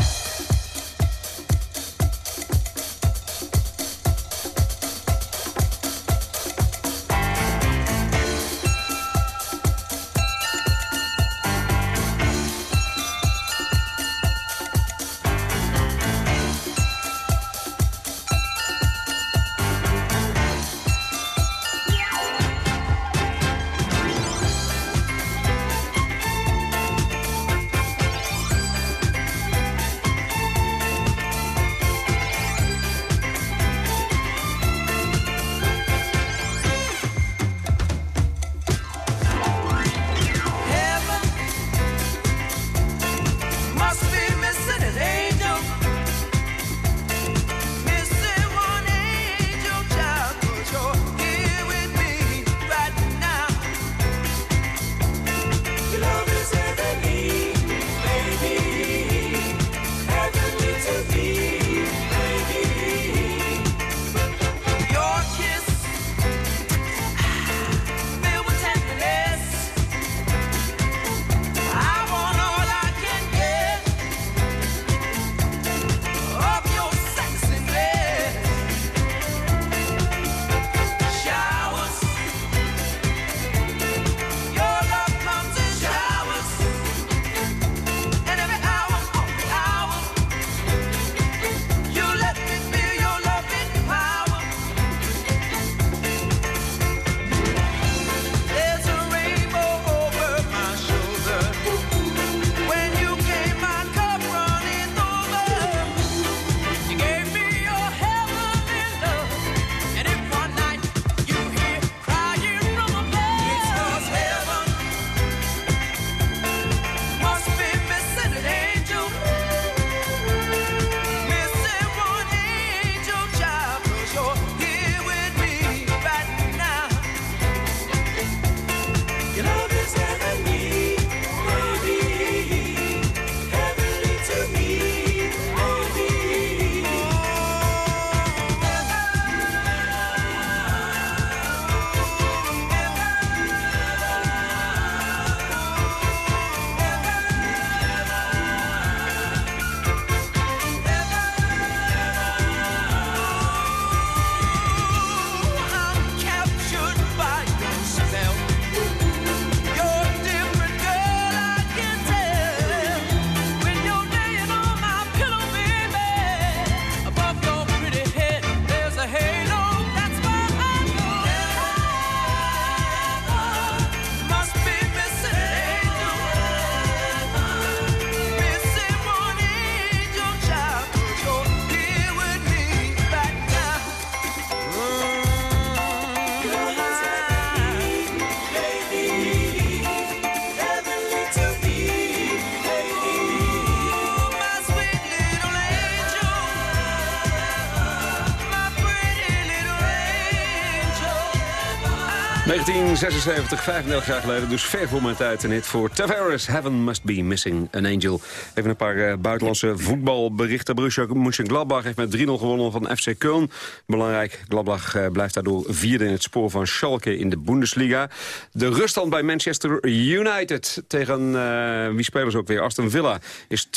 S6: 1976, 35 jaar geleden, dus ver voor tijd. Een hit voor Tavares, Heaven Must Be Missing an Angel. Even een paar buitenlandse voetbalberichten. Borussia Mönchengladbach heeft met 3-0 gewonnen van FC Köln. Belangrijk, Gladbach blijft daardoor vierde in het spoor van Schalke in de Bundesliga. De ruststand bij Manchester United tegen, wie spelen ze ook weer, Aston Villa, is 2-0.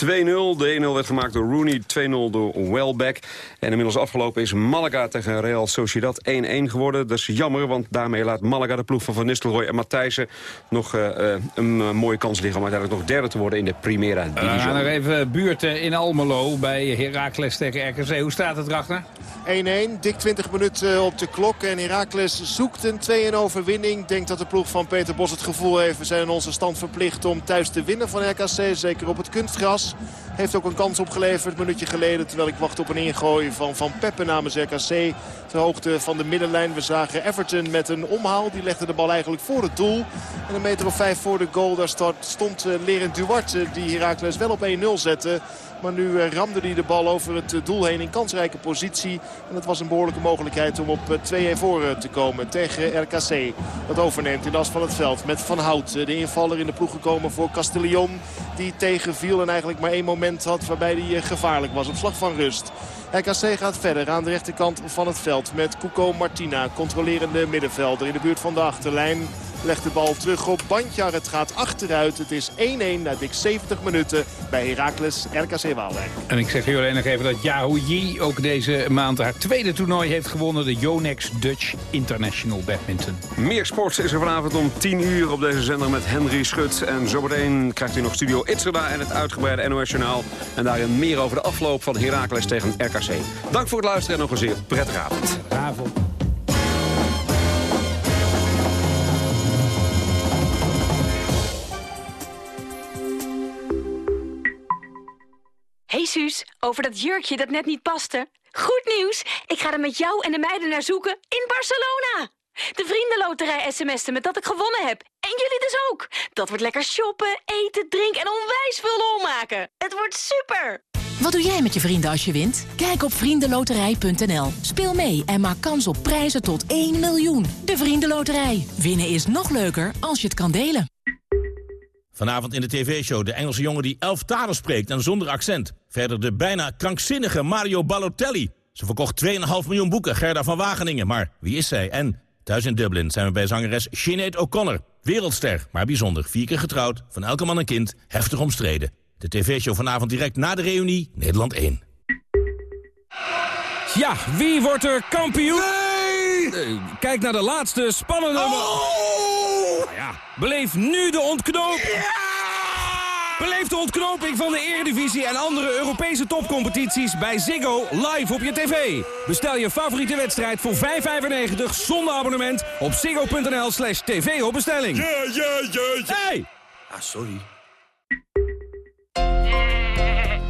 S6: De 1-0 werd gemaakt door Rooney, 2-0 door Welbeck. En inmiddels afgelopen is Malaga tegen Real Sociedad 1-1 geworden. Dat is jammer, want daarmee laat Malaga, de ploeg van Van Nistelrooy en Matthijssen... nog uh, een uh, mooie kans liggen om uiteindelijk nog derde te worden in de Primera Division.
S8: We gaan nog even buurten in Almelo bij Heracles tegen RKC. Hoe staat het erachter?
S7: 1-1, dik 20 minuten op de klok. En Heracles zoekt een 2-1 overwinning. Denkt dat de ploeg van Peter Bos het gevoel heeft... we zijn in onze stand verplicht om thuis te winnen van RKC. Zeker op het kunstgras. Heeft ook een kans opgeleverd, een minuutje geleden. Terwijl ik wacht op een ingooi van Van Peppe namens RKC. Ter hoogte van de middenlijn. We zagen Everton met een omhaal. Die legde de bal eigenlijk voor het doel. En een meter of vijf voor de goal. Daar stond Lerend Duarte die Heracles wel op 1-0 zette. Maar nu ramde hij de bal over het doel heen in kansrijke positie. En het was een behoorlijke mogelijkheid om op 2-1 voor te komen tegen RKC. Dat overneemt in de as van het veld met Van Hout. De invaller in de ploeg gekomen voor Castellion. Die tegenviel en eigenlijk maar één moment had waarbij hij gevaarlijk was. Op slag van rust. RKC gaat verder aan de rechterkant van het veld met Cuco Martina. Controlerende middenvelder in de buurt van de achterlijn. Legt de bal terug op Bandjar. Het gaat achteruit. Het is 1-1 na dik 70 minuten bij Heracles RKC Waalwijk.
S8: En ik zeg jullie alleen nog even dat Yahoo Yi ook deze maand haar tweede toernooi heeft gewonnen. De Yonex Dutch International Badminton.
S6: Meer sport is er vanavond om 10 uur op deze zender met Henry Schut. En zometeen krijgt u nog Studio Itzerda en het uitgebreide NOS Journaal. En daarin meer over de afloop van Heracles tegen RKC. Dank voor het luisteren en nog een zeer prettige avond.
S8: Avond.
S31: Hey Suus, over dat jurkje dat net niet paste. Goed nieuws, ik ga er met jou en de meiden naar zoeken in Barcelona. De vriendenloterij sms'en met dat ik gewonnen heb. En jullie dus ook. Dat wordt lekker shoppen, eten, drinken en onwijs veel lol maken. Het wordt super!
S32: Wat doe jij met je vrienden als je wint? Kijk op vriendenloterij.nl. Speel mee en maak kans op prijzen tot 1 miljoen. De Vriendenloterij. Winnen is nog leuker als je het kan delen.
S33: Vanavond in de tv-show de Engelse jongen die elf talen spreekt en zonder accent. Verder de bijna krankzinnige Mario Balotelli. Ze verkocht 2,5 miljoen boeken, Gerda van Wageningen. Maar wie is zij? En thuis in Dublin zijn we bij zangeres Sinead O'Connor. Wereldster, maar bijzonder. Vier keer getrouwd, van elke man een kind, heftig omstreden. De tv-show vanavond direct na de reunie, Nederland 1.
S34: Ja, wie wordt er kampioen? Nee! kijk naar de laatste spannende... Oh! Ja, beleef nu de ontknoping. Ja! Beleef de ontknoping van de Eredivisie en andere Europese topcompetities bij Ziggo live op je tv. Bestel je favoriete wedstrijd voor 5,95 zonder abonnement op ziggo.nl slash tv op bestelling.
S35: Ja, ja, ja, ja.
S34: Hey!
S35: Ah, sorry.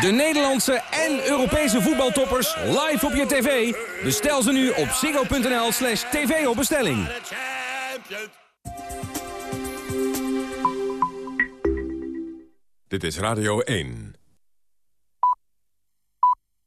S34: De Nederlandse en Europese voetbaltoppers live op je tv. Bestel ze nu op ziggo.nl slash tv op bestelling.
S1: Dit is Radio 1.